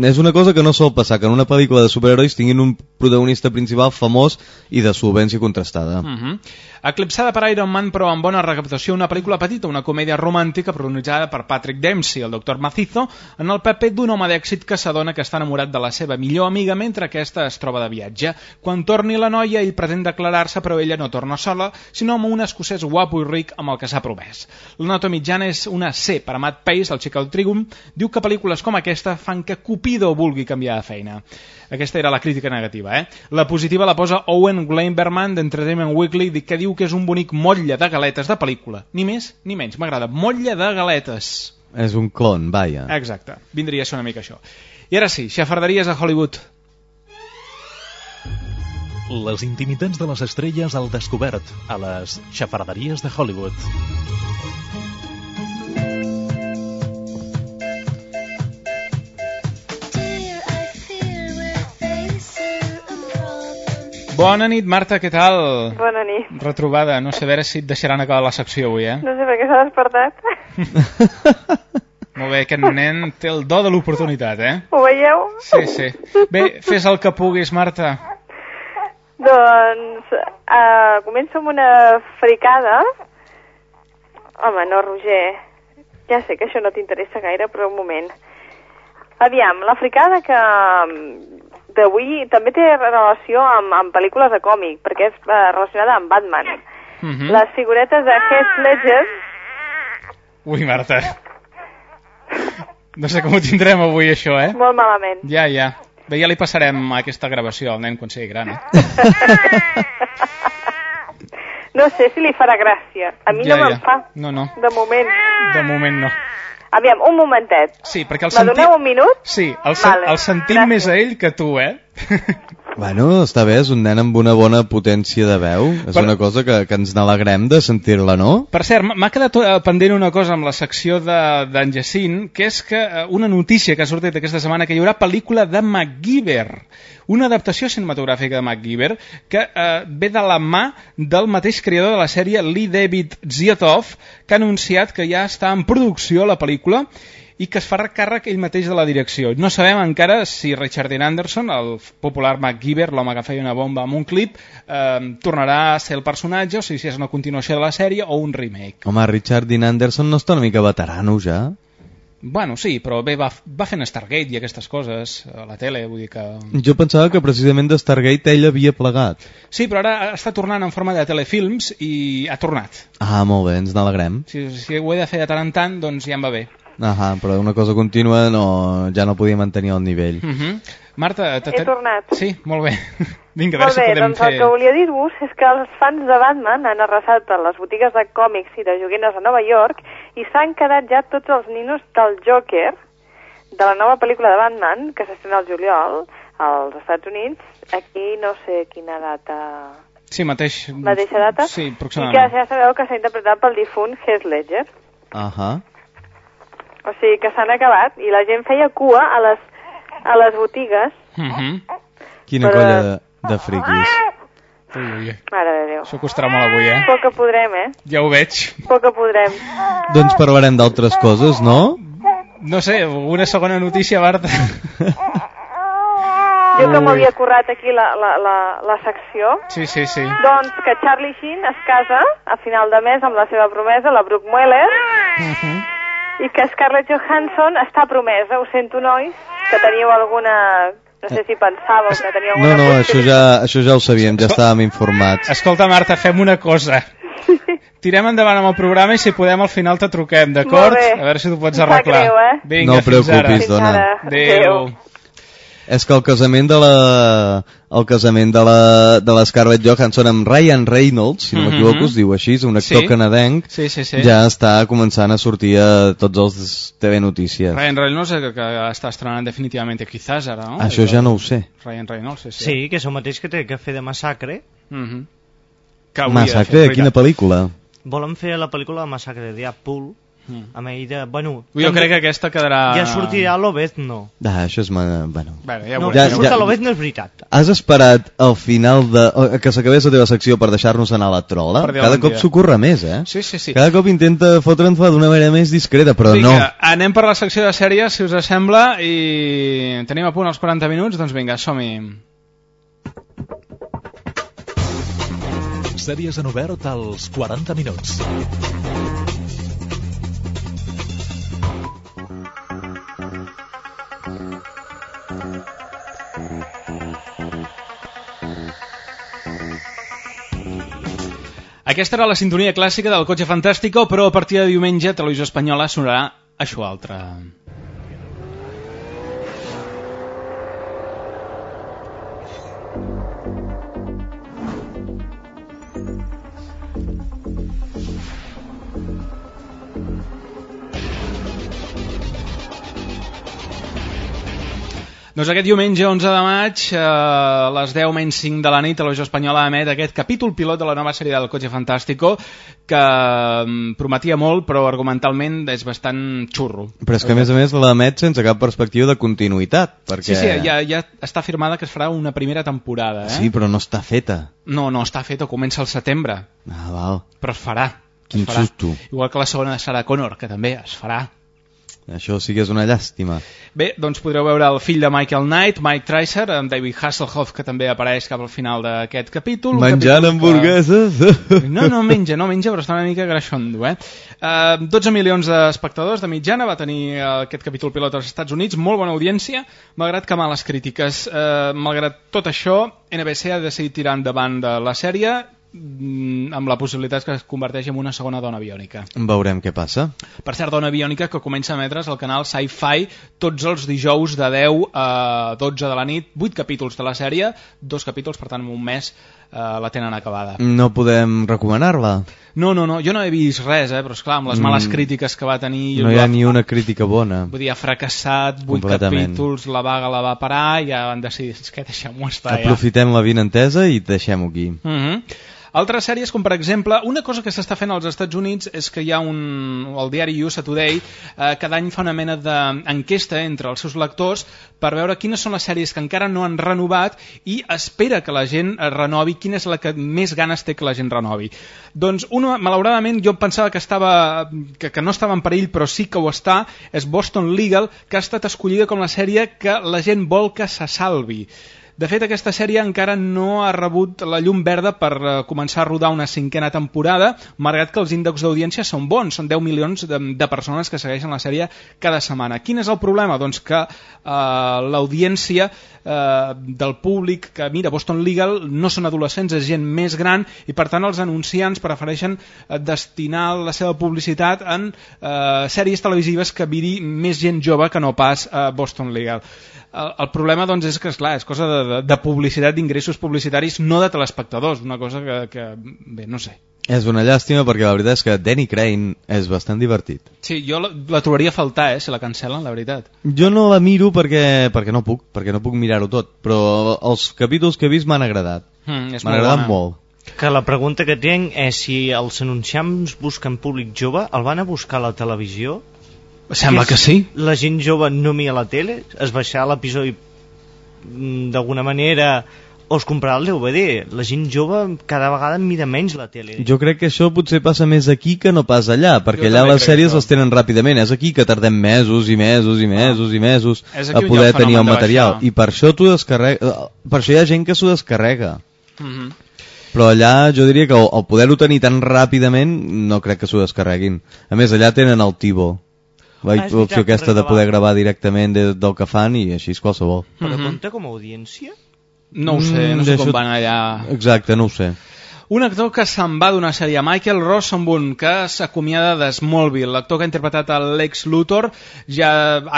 [SPEAKER 2] És una cosa que no sol passar, que en una pel·lícula de superherois tinguin un protagonista principal famós i de solvència contrastada.
[SPEAKER 1] Mhm. Eclipsada per Iron Man, però amb bona recaptació, una pel·lícula petita, una comèdia romàntica protagonitzada per Patrick Dempsey, el doctor Macizo, en el paper d'un home d'èxit que s'adona que està enamorat de la seva millor amiga mentre aquesta es troba de viatge. Quan torni la noia, ell pretén declarar-se, però ella no torna sola, sinó amb un escocès guapo i ric amb el que s'ha promès. La nota mitjana és una C per a Matt Pace, el xic al Trigum, diu que pel·lícules com aquesta fan que Cupido vulgui canviar de feina. Aquesta era la crítica negativa, eh? La positiva la posa Owen Gleiberman d'Entertainment Weekly, que diu que és un bonic motlle de galetes de pel·lícula. Ni més ni menys, m'agrada. Motlle de galetes.
[SPEAKER 2] És un clon, vaja.
[SPEAKER 1] Exacte, vindria a ser una mica això. I ara sí, xafarderies a Hollywood.
[SPEAKER 4] Les intimitats de les estrelles al descobert a les xafarderies de Hollywood.
[SPEAKER 1] Bona nit, Marta, què tal?
[SPEAKER 9] Bona nit.
[SPEAKER 1] Retrobada, no sé a veure si et deixaran acabar la secció avui, eh?
[SPEAKER 9] No sé per què s'ha despertat.
[SPEAKER 1] Molt bé, aquest nen té el do de l'oportunitat, eh?
[SPEAKER 9] Ho veieu?
[SPEAKER 1] Sí, sí. Bé, fes el que puguis, Marta.
[SPEAKER 9] Doncs uh, començo amb una fricada. Home, no, Roger. Ja sé que això no t'interessa gaire, però un moment. Aviam, la fricada que mm, d'avui també té relació amb, amb pel·lícules de còmic, perquè és uh, relacionada amb Batman.
[SPEAKER 1] Mhm.
[SPEAKER 9] Les figuretes de Heath Ledger
[SPEAKER 1] Ui, Marta. No sé com ho tindrem avui, això, eh?
[SPEAKER 9] molt malament.
[SPEAKER 1] Ja, ja. Bé, ja li passarem aquesta gravació al nen quan sigui gran, eh?
[SPEAKER 9] No sé si li farà gràcia. A mi
[SPEAKER 1] ja,
[SPEAKER 9] no me'n
[SPEAKER 1] ja.
[SPEAKER 9] fa,
[SPEAKER 1] No, no,
[SPEAKER 9] de moment.
[SPEAKER 1] de moment no.
[SPEAKER 9] Aviam, un momentet.
[SPEAKER 1] Sí, perquè el
[SPEAKER 9] Me
[SPEAKER 1] sentim...
[SPEAKER 9] doneu un minut?
[SPEAKER 1] Sí, el, sen...
[SPEAKER 9] Vale,
[SPEAKER 1] el sentim més a ell que tu, eh?
[SPEAKER 2] Bueno, està bé, és un nen amb una bona potència de veu. És
[SPEAKER 1] Per-
[SPEAKER 2] una cosa que, que ens n'alegrem de sentir-la, no?
[SPEAKER 1] Per cert, m'ha quedat eh, pendent una cosa amb la secció de- d'en Jacint, que és que eh, una notícia que ha sortit aquesta setmana que hi haurà pel·lícula de MacGyver, una adaptació cinematogràfica de MacGyver que eh, ve de la mà del mateix creador de la sèrie, Lee David Ziotov, que ha anunciat que ja està en producció la pel·lícula i que es farà càrrec ell mateix de la direcció. No sabem encara si Richard Dean Anderson, el popular MacGyver, l'home que feia una bomba amb un clip, eh, tornarà a ser el personatge, o sigui, si és una continuació de la sèrie o un remake.
[SPEAKER 2] Home, Richard Dean Anderson no està una mica veterano ja?
[SPEAKER 1] Bueno, sí, però bé, va, va fent Stargate i aquestes coses a la tele, vull dir que...
[SPEAKER 2] Jo pensava que precisament de Stargate ell havia plegat.
[SPEAKER 1] Sí, però ara està tornant en forma de telefilms i ha tornat.
[SPEAKER 2] Ah, molt bé, ens n'alegrem.
[SPEAKER 1] Si, si ho he de fer de tant en tant, doncs ja em va bé.
[SPEAKER 2] Ah, però una cosa contínua no, ja no podia mantenir el nivell.
[SPEAKER 1] Uh -huh. Marta...
[SPEAKER 9] He tornat.
[SPEAKER 1] Sí, molt bé. Vinga, a veure
[SPEAKER 9] Molt bé,
[SPEAKER 1] si podem
[SPEAKER 9] doncs
[SPEAKER 1] fer...
[SPEAKER 9] el que volia dir-vos és que els fans de Batman han arrasat a les botigues de còmics i de joguines a Nova York i s'han quedat ja tots els ninos del Joker de la nova pel·lícula de Batman que s'estrena al juliol als Estats Units. Aquí no sé quina data...
[SPEAKER 1] Sí, mateix...
[SPEAKER 9] Mateixa data?
[SPEAKER 1] Sí,
[SPEAKER 9] I que
[SPEAKER 1] aproximadament.
[SPEAKER 9] ja sabeu que s'ha interpretat pel difunt Heath Ledger.
[SPEAKER 2] Ahà.
[SPEAKER 9] O sigui que s'han acabat i la gent feia cua a les, a les botigues.
[SPEAKER 1] Uh -huh.
[SPEAKER 2] Quina
[SPEAKER 9] Però-
[SPEAKER 2] colla de, de friquis.
[SPEAKER 1] Ui, ui,
[SPEAKER 9] Mare de Déu.
[SPEAKER 1] això costarà molt avui, eh?
[SPEAKER 9] Poc que podrem, eh?
[SPEAKER 1] Ja ho veig.
[SPEAKER 9] Poc que podrem.
[SPEAKER 2] Doncs parlarem d'altres coses, no?
[SPEAKER 1] No sé, una segona notícia, Marta.
[SPEAKER 9] Jo que m'havia currat aquí la, la, la, la secció,
[SPEAKER 1] Sí, sí, sí.
[SPEAKER 9] doncs que Charlie Sheen es casa a final de mes amb la seva promesa, la Brooke Mueller, i que Scarlett Johansson està promesa. Ho sento, nois, que teníeu alguna... No sé si pensàveu que teníeu
[SPEAKER 2] No,
[SPEAKER 9] alguna...
[SPEAKER 2] no, això ja, això ja ho sabíem, ja estàvem informats.
[SPEAKER 1] Escolta, Marta, fem una cosa. Tirem endavant amb el programa i si podem al final te truquem, d'acord? A veure si tu pots arreglar.
[SPEAKER 9] greu, eh?
[SPEAKER 1] Vinga,
[SPEAKER 2] No
[SPEAKER 1] fins ara.
[SPEAKER 2] preocupis, dona.
[SPEAKER 9] Ara.
[SPEAKER 1] Adéu.
[SPEAKER 2] És que el casament de la... El casament de la, de la Scarlett Johansson amb Ryan Reynolds, si no
[SPEAKER 1] Mhm.
[SPEAKER 2] m'equivoco, es diu així, és un actor
[SPEAKER 1] Sí.
[SPEAKER 2] canadenc,
[SPEAKER 1] Sí, sí, sí.
[SPEAKER 2] ja està començant a sortir a tots els TV Notícies.
[SPEAKER 1] Ryan Reynolds, que, que està estrenant definitivamente quizás ara, no?
[SPEAKER 2] Això ja no ho sé.
[SPEAKER 1] Ryan Reynolds, sí, sí.
[SPEAKER 3] Sí, que és el mateix que té que fer de Massacre.
[SPEAKER 1] Mhm. Que hauria
[SPEAKER 2] Massacre,
[SPEAKER 1] fer,
[SPEAKER 2] de quina
[SPEAKER 1] veritat.
[SPEAKER 2] pel·lícula?
[SPEAKER 3] Volen fer la pel·lícula de Massacre de Deadpool,
[SPEAKER 1] Mm.
[SPEAKER 3] amb ell de... Bueno,
[SPEAKER 1] Jo
[SPEAKER 3] també-
[SPEAKER 1] crec que aquesta quedarà...
[SPEAKER 3] Ja sortirà a l'Obezno.
[SPEAKER 2] Ah, això és... Bueno.
[SPEAKER 1] Bueno, ja
[SPEAKER 3] No, ja,
[SPEAKER 2] Ja-
[SPEAKER 3] surt
[SPEAKER 2] ja-
[SPEAKER 3] a l'Obezno és veritat.
[SPEAKER 2] Has esperat al final de... que s'acabés la teva secció per deixar-nos anar a la trola? Cada cop s'ocorre més, eh?
[SPEAKER 1] Sí, sí, sí.
[SPEAKER 2] Cada cop intenta fotre'ns-la d'una manera més discreta, però
[SPEAKER 1] vinga,
[SPEAKER 2] no.
[SPEAKER 1] anem per la secció de sèries, si us sembla, i tenim a punt els 40 minuts, doncs vinga, som-hi.
[SPEAKER 4] Sèries en obert als 40 minuts.
[SPEAKER 1] Aquesta era la sintonia clàssica del Cotxe Fantàstico, però a partir de diumenge Televisió Espanyola sonarà això altre. Doncs aquest diumenge 11 de maig, eh, a les 10 menys 5 de la nit, Televisió Espanyola emet aquest capítol pilot de la nova sèrie del Cotxe Fantàstico que mm, prometia molt, però argumentalment és bastant xurro.
[SPEAKER 2] Però és que a més a més l'emet sense cap perspectiva de continuïtat, perquè...
[SPEAKER 1] Sí, sí, ja, ja està afirmada que es farà una primera temporada, eh?
[SPEAKER 2] Sí, però no està feta.
[SPEAKER 1] No, no, està fet, comença al setembre,
[SPEAKER 2] Ah, val.
[SPEAKER 1] però es farà.
[SPEAKER 2] Quin susto.
[SPEAKER 1] Igual que la segona de Sarah Connor, que també es farà.
[SPEAKER 2] Això sí que és una llàstima.
[SPEAKER 1] Bé, doncs podreu veure el fill de Michael Knight, Mike Tracer, amb David Hasselhoff, que també apareix cap al final d'aquest capítol.
[SPEAKER 2] Menjant
[SPEAKER 1] capítol
[SPEAKER 2] hamburgueses.
[SPEAKER 1] Que... No, no menja, no menja, però està una mica greixondo, eh? Uh, 12 milions d'espectadors de mitjana va tenir uh, aquest capítol pilot als Estats Units, molt bona audiència, malgrat que males crítiques. Uh, malgrat tot això, NBC ha decidit tirar endavant de la sèrie amb la possibilitat que es converteixi en una segona dona biònica.
[SPEAKER 2] Veurem què passa.
[SPEAKER 1] Per cert, Dona Biònica, que comença a emetre's al canal Sci-Fi tots els dijous de 10 a 12 de la nit, 8 capítols de la sèrie, dos capítols, per tant, en un mes eh, la tenen acabada.
[SPEAKER 2] No podem recomanar-la.
[SPEAKER 1] No, no, no, jo no he vist res, eh, però esclar, amb les males
[SPEAKER 2] Mm.
[SPEAKER 1] crítiques que va tenir...
[SPEAKER 2] No hi ha ni una crítica bona.
[SPEAKER 1] Vull dir, ha fracassat, 8
[SPEAKER 2] Completament.
[SPEAKER 1] capítols, la vaga la va parar, i ja van decidir, és que deixem-ho estar ja.
[SPEAKER 2] Aprofitem la vinentesa i deixem-ho aquí.
[SPEAKER 1] Mm -hmm. Altres sèries, com per exemple, una cosa que s'està fent als Estats Units és que hi ha un, el diari USA Today eh, cada any fa una mena d'enquesta entre els seus lectors per veure quines són les sèries que encara no han renovat i espera que la gent renovi, quina és la que més ganes té que la gent renovi. Doncs una, malauradament, jo pensava que, estava, que, que no estava en perill, però sí que ho està, és Boston Legal, que ha estat escollida com la sèrie que la gent vol que se salvi. De fet, aquesta sèrie encara no ha rebut la llum verda per eh, començar a rodar una cinquena temporada, malgrat que els índexs d'audiència són bons, són 10 milions de, de persones que segueixen la sèrie cada setmana. Quin és el problema? Doncs que eh, l'audiència eh, del públic que mira Boston Legal no són adolescents, és gent més gran i per tant els anunciants prefereixen eh, destinar la seva publicitat en eh, sèries televisives que miri més gent jove que no pas a Boston Legal. El, el problema doncs és que esclar, és cosa de, de, de publicitat, d'ingressos publicitaris, no de telespectadors, una cosa que, que bé, no sé.
[SPEAKER 2] És una llàstima perquè la veritat és que Danny Crane és bastant divertit.
[SPEAKER 1] Sí, jo la, la trobaria a faltar, eh, si la cancel·len, la veritat.
[SPEAKER 2] Jo no la miro perquè, perquè no puc, perquè no puc mirar-ho tot, però els capítols que he vist m'han agradat.
[SPEAKER 1] Mm, és
[SPEAKER 2] m'han agradat
[SPEAKER 1] bona.
[SPEAKER 2] molt.
[SPEAKER 3] Que la pregunta que tinc és si els anunciants busquen públic jove, el van a buscar a la televisió?
[SPEAKER 1] Sembla
[SPEAKER 3] És-
[SPEAKER 1] que sí.
[SPEAKER 3] La gent jove no mira la tele? Es baixarà l'episodi mm, d'alguna manera o es comprarà el DVD? La gent jove cada vegada mira menys la tele.
[SPEAKER 2] Jo crec que això potser passa més aquí que no pas allà, perquè
[SPEAKER 1] Jo
[SPEAKER 2] allà les sèries les tenen ràpidament. És aquí que tardem mesos i mesos i mesos i mesos
[SPEAKER 1] És
[SPEAKER 2] a poder
[SPEAKER 1] el
[SPEAKER 2] tenir el material. I per això tu descarrega... Per això hi ha gent que s'ho descarrega.
[SPEAKER 1] Mm -hmm.
[SPEAKER 2] Però allà jo diria que el el poder-ho tenir tan ràpidament no crec que s'ho descarreguin. A més, allà tenen el Tivo. La
[SPEAKER 3] Ah, és
[SPEAKER 2] opció
[SPEAKER 3] veritat,
[SPEAKER 2] aquesta de poder
[SPEAKER 3] gravar.
[SPEAKER 2] directament de, del que fan i així és qualsevol.
[SPEAKER 3] Però
[SPEAKER 1] Mhm.
[SPEAKER 3] compta com a audiència?
[SPEAKER 1] No ho sé, no
[SPEAKER 2] Mm,
[SPEAKER 1] sé
[SPEAKER 2] d'això-
[SPEAKER 1] com van allà...
[SPEAKER 2] Exacte, no ho sé.
[SPEAKER 1] Un actor que se'n va d'una sèrie, Michael Rosenbaum, que s'acomiada de Smallville. L'actor que ha interpretat el Lex Luthor ja,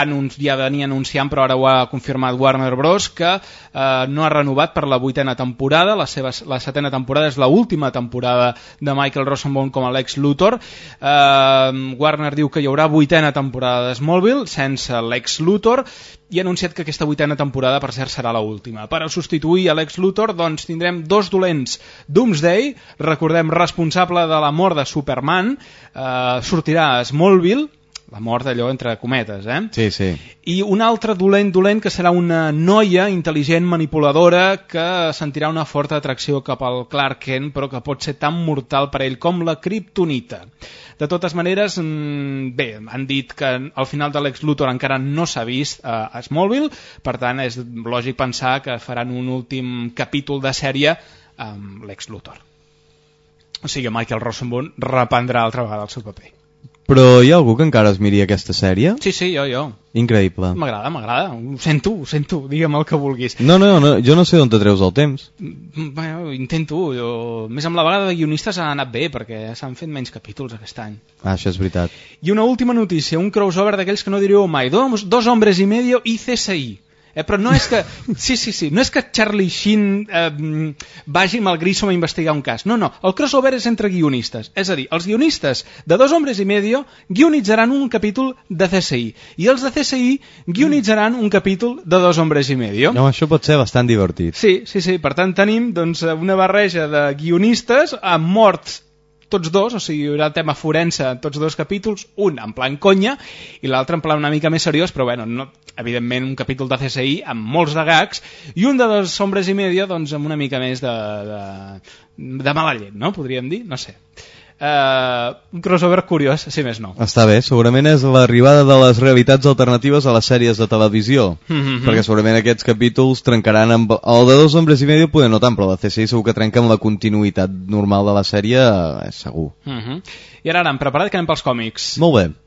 [SPEAKER 1] anun ja venia anunciant, però ara ho ha confirmat Warner Bros., que eh, no ha renovat per la vuitena temporada. La, seva, la setena temporada és la última temporada de Michael Rosenbaum com a Lex Luthor. Eh, Warner diu que hi haurà vuitena temporada de Smallville sense Lex Luthor i ha anunciat que aquesta vuitena temporada, per cert, serà la última. Per a substituir a Lex Luthor, doncs, tindrem dos dolents. Doomsday, recordem, responsable de la mort de Superman, eh, sortirà a Smallville, la mort d'allò entre cometes, eh?
[SPEAKER 2] Sí, sí.
[SPEAKER 1] I un altre dolent dolent que serà una noia intel·ligent manipuladora que sentirà una forta atracció cap al Clark Kent, però que pot ser tan mortal per ell com la kriptonita. De totes maneres, mm, bé, han dit que al final de Lex Luthor encara no s'ha vist eh, a Smallville, per tant és lògic pensar que faran un últim capítol de sèrie amb Lex Luthor. O sigui, Michael Rosenbaum reprendrà altra vegada el seu paper.
[SPEAKER 2] Però hi ha algú que encara es miri aquesta sèrie?
[SPEAKER 1] Sí, sí, jo, jo.
[SPEAKER 2] Increïble.
[SPEAKER 1] M'agrada, m'agrada. Ho sento, ho sento. Digue'm el que vulguis.
[SPEAKER 2] No, no, no, jo no sé d'on te treus el temps.
[SPEAKER 1] Mm, Bueno, intento. Jo... Més amb la vaga de guionistes ha anat bé, perquè s'han fet menys capítols aquest any.
[SPEAKER 2] Ah, això és veritat.
[SPEAKER 1] I una última notícia, un crossover d'aquells que no diríeu mai. Dos, dos hombres i medio i CSI. Eh, però no és que... Sí, sí, sí. No és que Charlie Sheen eh, vagi amb el Grissom a investigar un cas. No, no. El crossover és entre guionistes. És a dir, els guionistes de Dos hombres i medio guionitzaran un capítol de CSI. I els de CSI guionitzaran un capítol de Dos hombres i medio.
[SPEAKER 2] No, això pot ser bastant divertit.
[SPEAKER 1] Sí, sí, sí. Per tant, tenim doncs, una barreja de guionistes amb morts tots dos, o sigui, hi haurà tema forense en tots dos capítols, un en plan conya i l'altre en plan una mica més seriós, però bueno, no, evidentment un capítol de CSI amb molts de gags i un de dos hombres i media doncs amb una mica més de, de, de mala llet, no? Podríem dir? No sé. Uh, un crossover curiós, si més no.
[SPEAKER 2] Està bé, segurament és l'arribada de les realitats alternatives a les sèries de televisió,
[SPEAKER 1] Mm -hmm.
[SPEAKER 2] perquè segurament aquests capítols trencaran amb... El de dos hombres i medio poder no tant, però la CSI segur que trenca amb la continuïtat normal de la sèrie, eh, segur.
[SPEAKER 1] Uh -huh. I ara, Aram, prepara't que anem pels còmics.
[SPEAKER 2] Molt bé.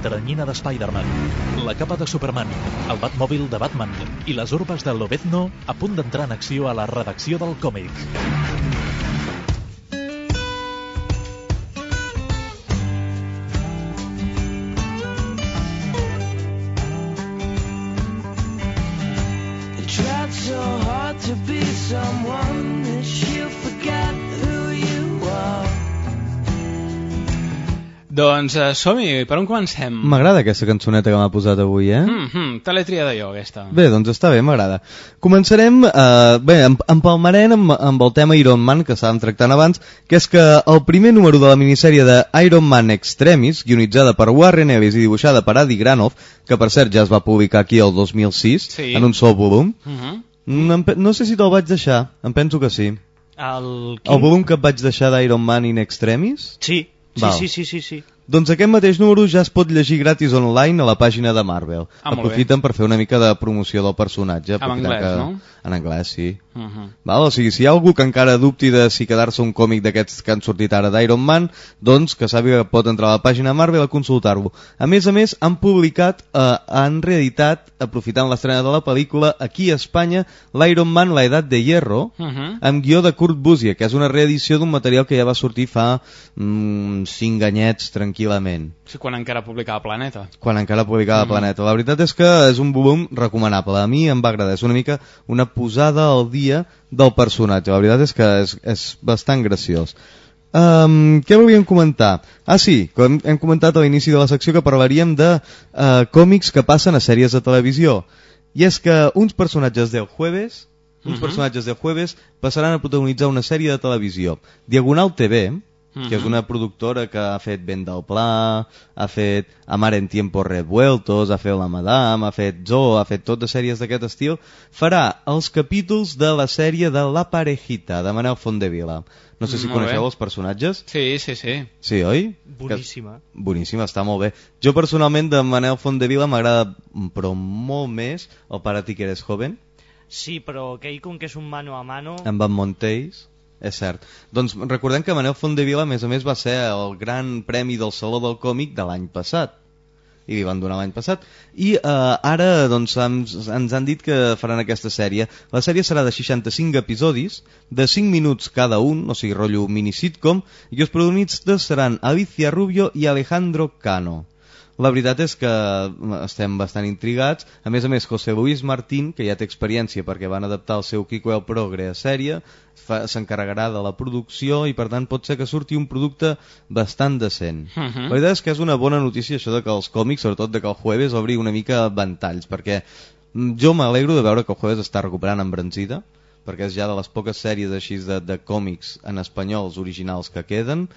[SPEAKER 4] Teranyina de Spider-Man, la capa de Superman, el Batmòbil de Batman i les urbes de Lobezno a punt d'entrar en acció a la redacció del còmic.
[SPEAKER 10] Tried so hard to be someone
[SPEAKER 1] Doncs uh, som-hi, per on comencem?
[SPEAKER 2] M'agrada aquesta cançoneta que m'ha posat avui, eh?
[SPEAKER 1] Mm -hmm, te l'he triada jo, aquesta.
[SPEAKER 2] Bé, doncs està bé, m'agrada. Començarem, eh, bé, em- empalmarem amb, amb el tema Iron Man, que estàvem tractant abans, que és que el primer número de la minissèrie de Iron Man Extremis, guionitzada per Warren Ellis i dibuixada per Adi Granoff, que per cert ja es va publicar aquí el 2006,
[SPEAKER 1] Sí.
[SPEAKER 2] en un sol volum,
[SPEAKER 1] Uh -huh.
[SPEAKER 2] Mm, em pe- no sé si te'l vaig deixar, em penso que sí.
[SPEAKER 3] El,
[SPEAKER 2] El volum que et vaig deixar d'Iron Man in Extremis?
[SPEAKER 3] Sí, sí,
[SPEAKER 2] Val.
[SPEAKER 3] sí, sí, sí, sí.
[SPEAKER 2] Doncs aquest mateix número ja es pot llegir gratis online a la pàgina de Marvel.
[SPEAKER 1] Ah, bé.
[SPEAKER 2] Aprofiten per fer una mica de promoció del personatge.
[SPEAKER 1] En anglès, no?
[SPEAKER 2] En anglès, sí.
[SPEAKER 1] Uh -huh.
[SPEAKER 2] Val? O sigui, si hi ha algú que encara dubti de si quedar-se un còmic d'aquests que han sortit ara d'Iron Man, doncs que sàpiga que pot entrar a la pàgina Marvel a consultar-lo. A més a més, han publicat, eh, han reeditat, aprofitant l'estrena de la pel·lícula, aquí a Espanya, l'Iron Man, la edat de hierro,
[SPEAKER 1] Uh -huh.
[SPEAKER 2] amb guió de Kurt Busiek, que és una reedició d'un material que ja va sortir fa mm, cinc anyets tranquil·lament
[SPEAKER 1] Sí, quan encara publicava Planeta.
[SPEAKER 2] quan encara publicava
[SPEAKER 1] Mhm.
[SPEAKER 2] Planeta. La veritat és que és un volum recomanable. A mi em va agradar. És una mica una posada al dia del personatge. La veritat és que és, és bastant graciós. Um, què volíem comentar? Ah, sí, com hem comentat a l'inici de la secció que parlaríem de uh, còmics que passen a sèries de televisió. I és que uns personatges del jueves uns
[SPEAKER 1] Mhm.
[SPEAKER 2] personatges del jueves passaran a protagonitzar una sèrie de televisió. Diagonal TV, que és
[SPEAKER 1] Mhm.
[SPEAKER 2] una productora que ha fet Vent del Pla, ha fet Amar en tiempos revueltos, ha fet La Madame, ha fet Zoo, ha fet tot de sèries d'aquest estil, farà els capítols de la sèrie de La Parejita, de Manel Fondevila. No sé si
[SPEAKER 1] Molt
[SPEAKER 2] coneixeu
[SPEAKER 1] bé.
[SPEAKER 2] els personatges.
[SPEAKER 1] Sí, sí, sí.
[SPEAKER 2] Sí, oi?
[SPEAKER 3] Boníssima.
[SPEAKER 2] Que... Boníssima, està molt bé. Jo personalment de Manel Fondevila m'agrada, però molt més, el Para ti que eres joven,
[SPEAKER 3] Sí, però aquell com que és un mano a mano...
[SPEAKER 2] amb en Montells, és cert. Doncs recordem que Manel Fondevila, a més a més, va ser el gran premi del Saló del Còmic de l'any passat. i li van donar l'any passat i eh, ara doncs, ens, ens han dit que faran aquesta sèrie la sèrie serà de 65 episodis de 5 minuts cada un o sigui, rotllo mini sitcom i els protagonistes seran Alicia Rubio i Alejandro Cano la veritat és que estem bastant intrigats. A més a més, José Luis Martín, que ja té experiència perquè van adaptar el seu Kiko el Progre a sèrie, s'encarregarà de la producció i per tant pot ser que surti un producte bastant decent.
[SPEAKER 1] Mhm.
[SPEAKER 2] La veritat és que és una bona notícia això de que els còmics, sobretot de que el jueves, obri una mica ventalls, perquè mm, jo m'alegro de veure que el jueves està recuperant embranzida, perquè és ja de les poques sèries així de, de còmics en espanyols originals que queden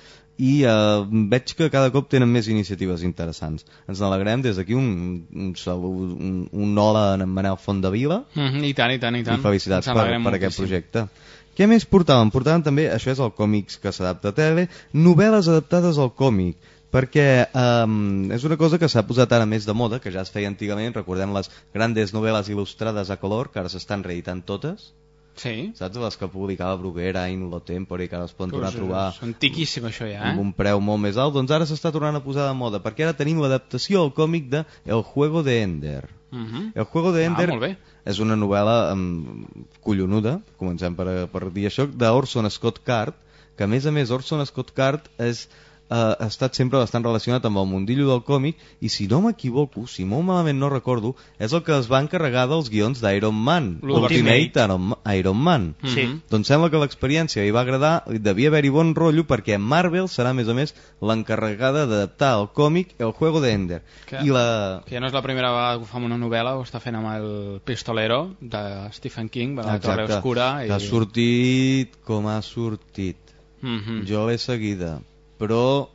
[SPEAKER 2] i eh, veig que cada cop tenen més iniciatives interessants. Ens n'alegrem des d'aquí un, un, un, un hola en Manel Fondavila
[SPEAKER 1] Mhm, I tant, i tant, i tant.
[SPEAKER 2] i felicitats per, per aquest projecte. Què més portàvem? Portàvem també, això és el còmics que s'adapta a tele, novel·les adaptades al còmic perquè um, és una cosa que s'ha posat ara més de moda, que ja es feia antigament, recordem les grandes novel·les il·lustrades a color, que ara s'estan reeditant totes,
[SPEAKER 1] Sí.
[SPEAKER 2] saps? Les que publicava Bruguera, In Lo Tempore, que ara es poden tornar a trobar
[SPEAKER 1] antiquíssim, això, ja,
[SPEAKER 2] amb
[SPEAKER 1] eh?
[SPEAKER 2] un preu molt més alt, doncs ara s'està tornant a posar de moda, perquè ara tenim l'adaptació al còmic de El Juego de Ender.
[SPEAKER 1] Mhm.
[SPEAKER 2] El Juego de Ender
[SPEAKER 1] Ah, molt bé.
[SPEAKER 2] és una novel·la um, collonuda, comencem per, per dir això, d'Orson Scott Card, que a més a més Orson Scott Card és, uh, ha estat sempre bastant relacionat amb el mundillo del còmic i si no m'equivoco, si molt malament no recordo, és el que es va encarregar dels guions d'Iron Man,
[SPEAKER 3] L'Ultimate.
[SPEAKER 2] Ultimate Iron, Iron Man.
[SPEAKER 3] Sí.
[SPEAKER 1] Mhm.
[SPEAKER 2] Doncs sembla que l'experiència li va agradar, i devia haver-hi bon rotllo perquè Marvel serà a més a més l'encarregada d'adaptar al còmic El Juego de Ender.
[SPEAKER 1] Que,
[SPEAKER 2] I la...
[SPEAKER 1] que ja no és la primera vegada que ho fa amb una novel·la, ho està fent amb el Pistolero de Stephen King, de la Torre Oscura.
[SPEAKER 2] que ha sortit com ha sortit.
[SPEAKER 1] Mhm.
[SPEAKER 2] Jo l'he seguida, però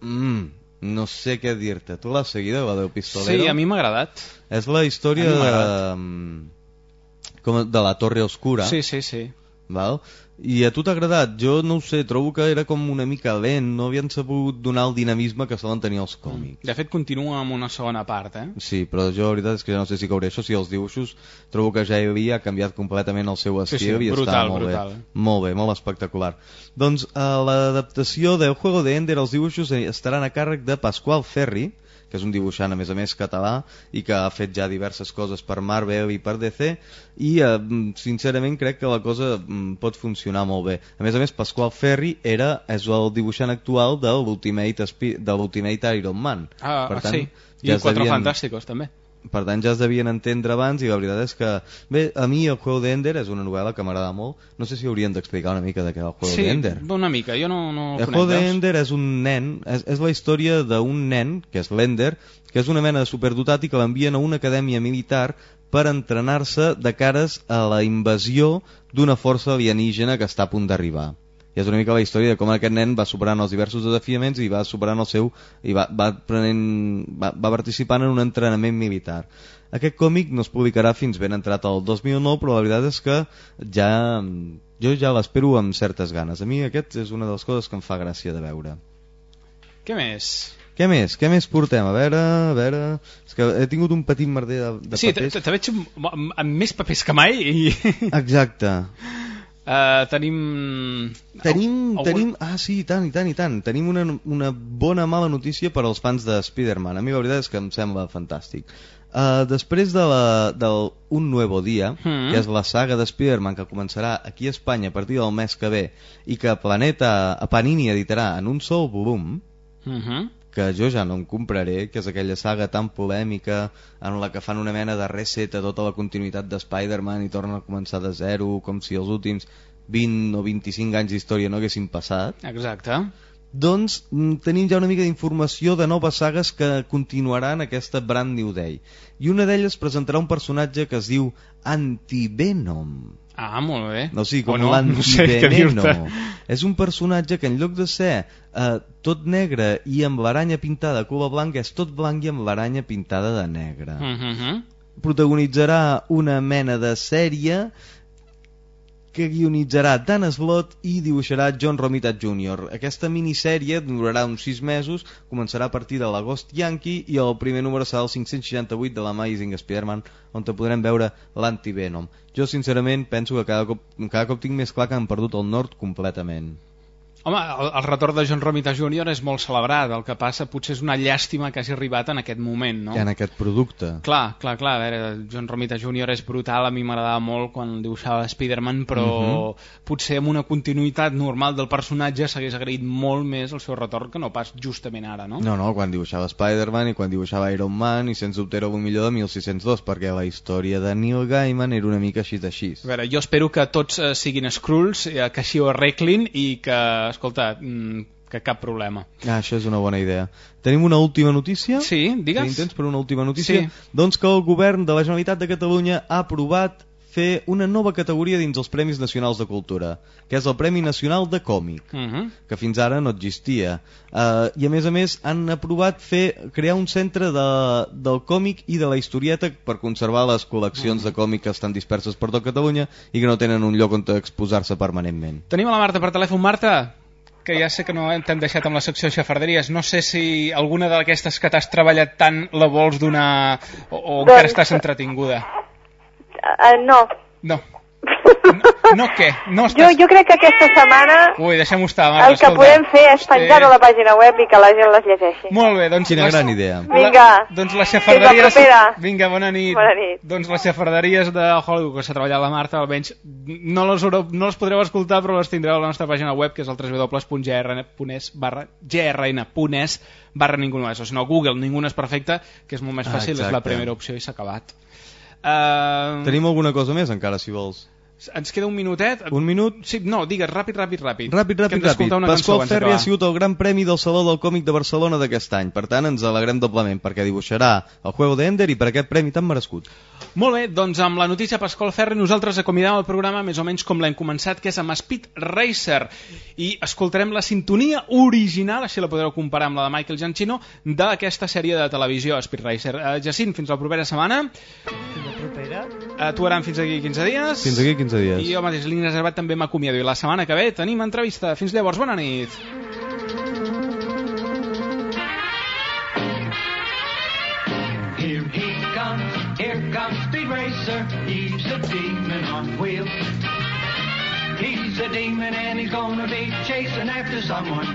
[SPEAKER 2] mm, no sé què dir-te. Tu l'has seguida, la del pistolero?
[SPEAKER 1] Sí, a mi m'ha agradat.
[SPEAKER 2] És la història de, mm, com de la Torre Oscura.
[SPEAKER 1] Sí, sí, sí.
[SPEAKER 2] Val? I a tu t'ha agradat? Jo no ho sé, trobo que era com una mica lent, no havien sabut donar el dinamisme que solen tenir els còmics.
[SPEAKER 1] De fet, continua amb una segona part, eh?
[SPEAKER 2] Sí, però jo la veritat és que ja no sé si cauré això, si els dibuixos trobo que ja hi ha canviat completament el seu
[SPEAKER 1] Sí,
[SPEAKER 2] estil
[SPEAKER 1] sí,
[SPEAKER 2] i
[SPEAKER 1] brutal,
[SPEAKER 2] està molt
[SPEAKER 1] brutal.
[SPEAKER 2] bé. Molt bé, molt espectacular. Doncs a l'adaptació del Juego de Ender els dibuixos eh, estaran a càrrec de Pasqual Ferri, que és un dibuixant a més a més català i que ha fet ja diverses coses per Marvel i per DC i eh, sincerament crec que la cosa pot funcionar molt bé. A més a més Pasqual Ferri era, és el dibuixant actual de l'Ultimate Iron Man.
[SPEAKER 1] Ah,
[SPEAKER 2] Per
[SPEAKER 1] ah,
[SPEAKER 2] tant,
[SPEAKER 1] sí. I
[SPEAKER 2] ja
[SPEAKER 1] Quatre
[SPEAKER 2] devien-
[SPEAKER 1] Fantàsticos, també.
[SPEAKER 2] Per tant ja es devien entendre abans i la veritat és que bé, a mi el Juego de Ender és una novel·la que m'agrada molt. No sé si haurien d'explicar una mica de què és el Juego
[SPEAKER 1] sí,
[SPEAKER 2] de Ender.
[SPEAKER 1] una mica, jo no, no el
[SPEAKER 2] Juego de? Ender és un nen és, és la història d'un nen, que és l'Ender que és una mena de superdotat i que l'envien a una acadèmia militar per entrenar-se de cares a la invasió d'una força alienígena que està a punt d'arribar i és una mica la història de com aquest nen va superant els diversos desafiaments i va superant el seu i va, va, prenent, va, va participant en un entrenament militar aquest còmic no es publicarà fins ben entrat el 2009 però la veritat és que ja jo ja l'espero amb certes ganes a mi aquest és una de les coses que em fa gràcia de veure
[SPEAKER 1] Què més?
[SPEAKER 2] què més? Què més portem? A veure, a veure... És que he tingut un petit merder de, de
[SPEAKER 1] sí,
[SPEAKER 2] papers.
[SPEAKER 1] te, te veig amb, amb, amb més papers que mai i...
[SPEAKER 2] Exacte.
[SPEAKER 1] Uh, tenim...
[SPEAKER 2] Tenim,
[SPEAKER 1] Algun-
[SPEAKER 2] tenim... Ah, sí, i tant, i tant, i tant. Tenim una, una bona mala notícia per als fans de Spider-Man. A mi la veritat és que em sembla fantàstic. Uh, després de la, del Un Nuevo Dia,
[SPEAKER 1] Mm.
[SPEAKER 2] que és la saga de Spider-Man que començarà aquí a Espanya a partir del mes que ve i que Planeta, Panini editarà en un sol volum,
[SPEAKER 1] Uh -huh.
[SPEAKER 2] Que jo ja no em compraré, que és aquella saga tan polèmica en la que fan una mena de reset a tota la continuïtat de Spider-Man i tornen a començar de zero, com si els últims 20 o 25 anys d'història no haguessin passat.
[SPEAKER 1] Exacte.
[SPEAKER 2] Doncs mm, tenim ja una mica d'informació de noves sagues que continuaran aquesta Brand New Day. I una d'elles presentarà un personatge que es diu Antivenom.
[SPEAKER 1] Ah, molt bé.
[SPEAKER 2] No, sí, com
[SPEAKER 1] O no, no sé dir-te.
[SPEAKER 2] és un personatge que en lloc de ser eh, tot negre i amb l'aranya pintada de color blanc, és tot blanc i amb l'aranya pintada de negre.
[SPEAKER 1] Uh -huh.
[SPEAKER 2] Protagonitzarà una mena de sèrie que guionitzarà Dan Slott i dibuixarà John Romita Jr. Aquesta minissèrie durarà uns 6 mesos, començarà a partir de l'agost Yankee i el primer número serà el 568 de l'Amazing Spider-Man, on te podrem veure l'Antivenom. Jo sincerament penso que cada cop, cada cop tinc més clar que han perdut el nord completament.
[SPEAKER 1] Home, el, el retorn de John Romita Jr. és molt celebrat, el que passa potser és una llàstima que hagi arribat en aquest moment, no?
[SPEAKER 2] Ja en aquest producte.
[SPEAKER 1] Clar, clar, clar, a veure, John Romita Jr. és brutal, a mi m'agradava molt quan dibuixava Spider-Man, però
[SPEAKER 2] Mhm.
[SPEAKER 1] potser amb una continuïtat normal del personatge s'hagués agraït molt més el seu retorn que no pas justament ara, no?
[SPEAKER 2] No, no, quan dibuixava Spider-Man i quan dibuixava Iron Man i sens dubte era un millor de 1602 perquè la història de Neil Gaiman era una mica així així.
[SPEAKER 1] A veure, jo espero que tots eh, siguin Skrulls, eh, que així ho arreglin i que, escolta, mm, que cap problema.
[SPEAKER 2] Ah, això és una bona idea. Tenim una última notícia?
[SPEAKER 1] Sí, digues.
[SPEAKER 2] Tenim temps per una última notícia?
[SPEAKER 1] Sí.
[SPEAKER 2] Doncs que el govern de la Generalitat de Catalunya ha aprovat fer una nova categoria dins els Premis Nacionals de Cultura, que és el Premi Nacional de Còmic,
[SPEAKER 1] Uh -huh.
[SPEAKER 2] que fins ara no existia. Uh, I a més a més han aprovat fer crear un centre de, del còmic i de la historieta per conservar les col·leccions de còmic que estan disperses per tot Catalunya i que no tenen un lloc on exposar-se permanentment.
[SPEAKER 1] Tenim a la Marta per telèfon. Marta, que ja sé que no t'hem deixat amb la secció de xafarderies. No sé si alguna d'aquestes que t'has treballat tant la vols donar o, o
[SPEAKER 9] Doncs-
[SPEAKER 1] encara estàs entretinguda.
[SPEAKER 9] Uh, no.
[SPEAKER 1] No. No què? No
[SPEAKER 9] Jo,
[SPEAKER 1] estàs...
[SPEAKER 9] jo crec que aquesta setmana
[SPEAKER 1] Ui, deixem-ho estar, Marta,
[SPEAKER 9] el que
[SPEAKER 1] escolta.
[SPEAKER 9] podem fer és penjar a la pàgina web i que la gent les llegeixi.
[SPEAKER 1] Molt bé, doncs...
[SPEAKER 2] Quina
[SPEAKER 1] les-
[SPEAKER 2] gran idea.
[SPEAKER 9] Vinga.
[SPEAKER 1] La, doncs les xafarderies...
[SPEAKER 9] Fins la propera.
[SPEAKER 1] Vinga, bona nit.
[SPEAKER 9] Bona nit.
[SPEAKER 1] Doncs les xafarderies de Hollywood que s'ha treballat la Marta, almenys no les, no les podreu escoltar, però les tindreu a la nostra pàgina web, que és el www.grn.es barra grn.es barra ningú no és, o si no, Google, ningú no és perfecte, que és molt més
[SPEAKER 2] Ah,
[SPEAKER 1] fàcil, és la primera opció i s'ha acabat. Uh,
[SPEAKER 2] Tenim alguna cosa més encara, si vols?
[SPEAKER 1] Ens queda un minutet.
[SPEAKER 2] Un minut?
[SPEAKER 1] Sí, no, digues, ràpid, ràpid, ràpid.
[SPEAKER 2] Ràpid, ràpid, ràpid. Pasqual Ferri ha sigut el gran premi del Saló del Còmic de Barcelona d'aquest any. Per tant, ens alegrem doblement, perquè dibuixarà el Juego de Ender i per aquest premi tan merescut.
[SPEAKER 1] Molt bé, doncs amb la notícia Pasqual Ferri nosaltres acomiadem el programa més o menys com l'hem començat, que és amb Speed Racer. I escoltarem la sintonia original, així la podreu comparar amb la de Michael Giacchino, d'aquesta sèrie de televisió Speed Racer. Uh, Jacint, fins la propera setmana.
[SPEAKER 3] Fins la propera.
[SPEAKER 1] Atuaran fins aquí 15 dies.
[SPEAKER 2] Fins aquí 15 dies.
[SPEAKER 1] I jo mateix, l'Ina Reservat, també m'acomiado. I la setmana que ve tenim entrevista. Fins llavors, bona nit.
[SPEAKER 10] Here he comes, here comes Speed Racer. He's a demon on wheels. He's a demon and he's gonna be chasing after someone.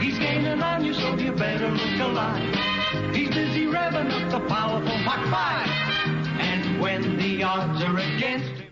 [SPEAKER 10] He's gaining on you, so you better look alive. He's busy revving up the powerful Mach 5. When the odds are against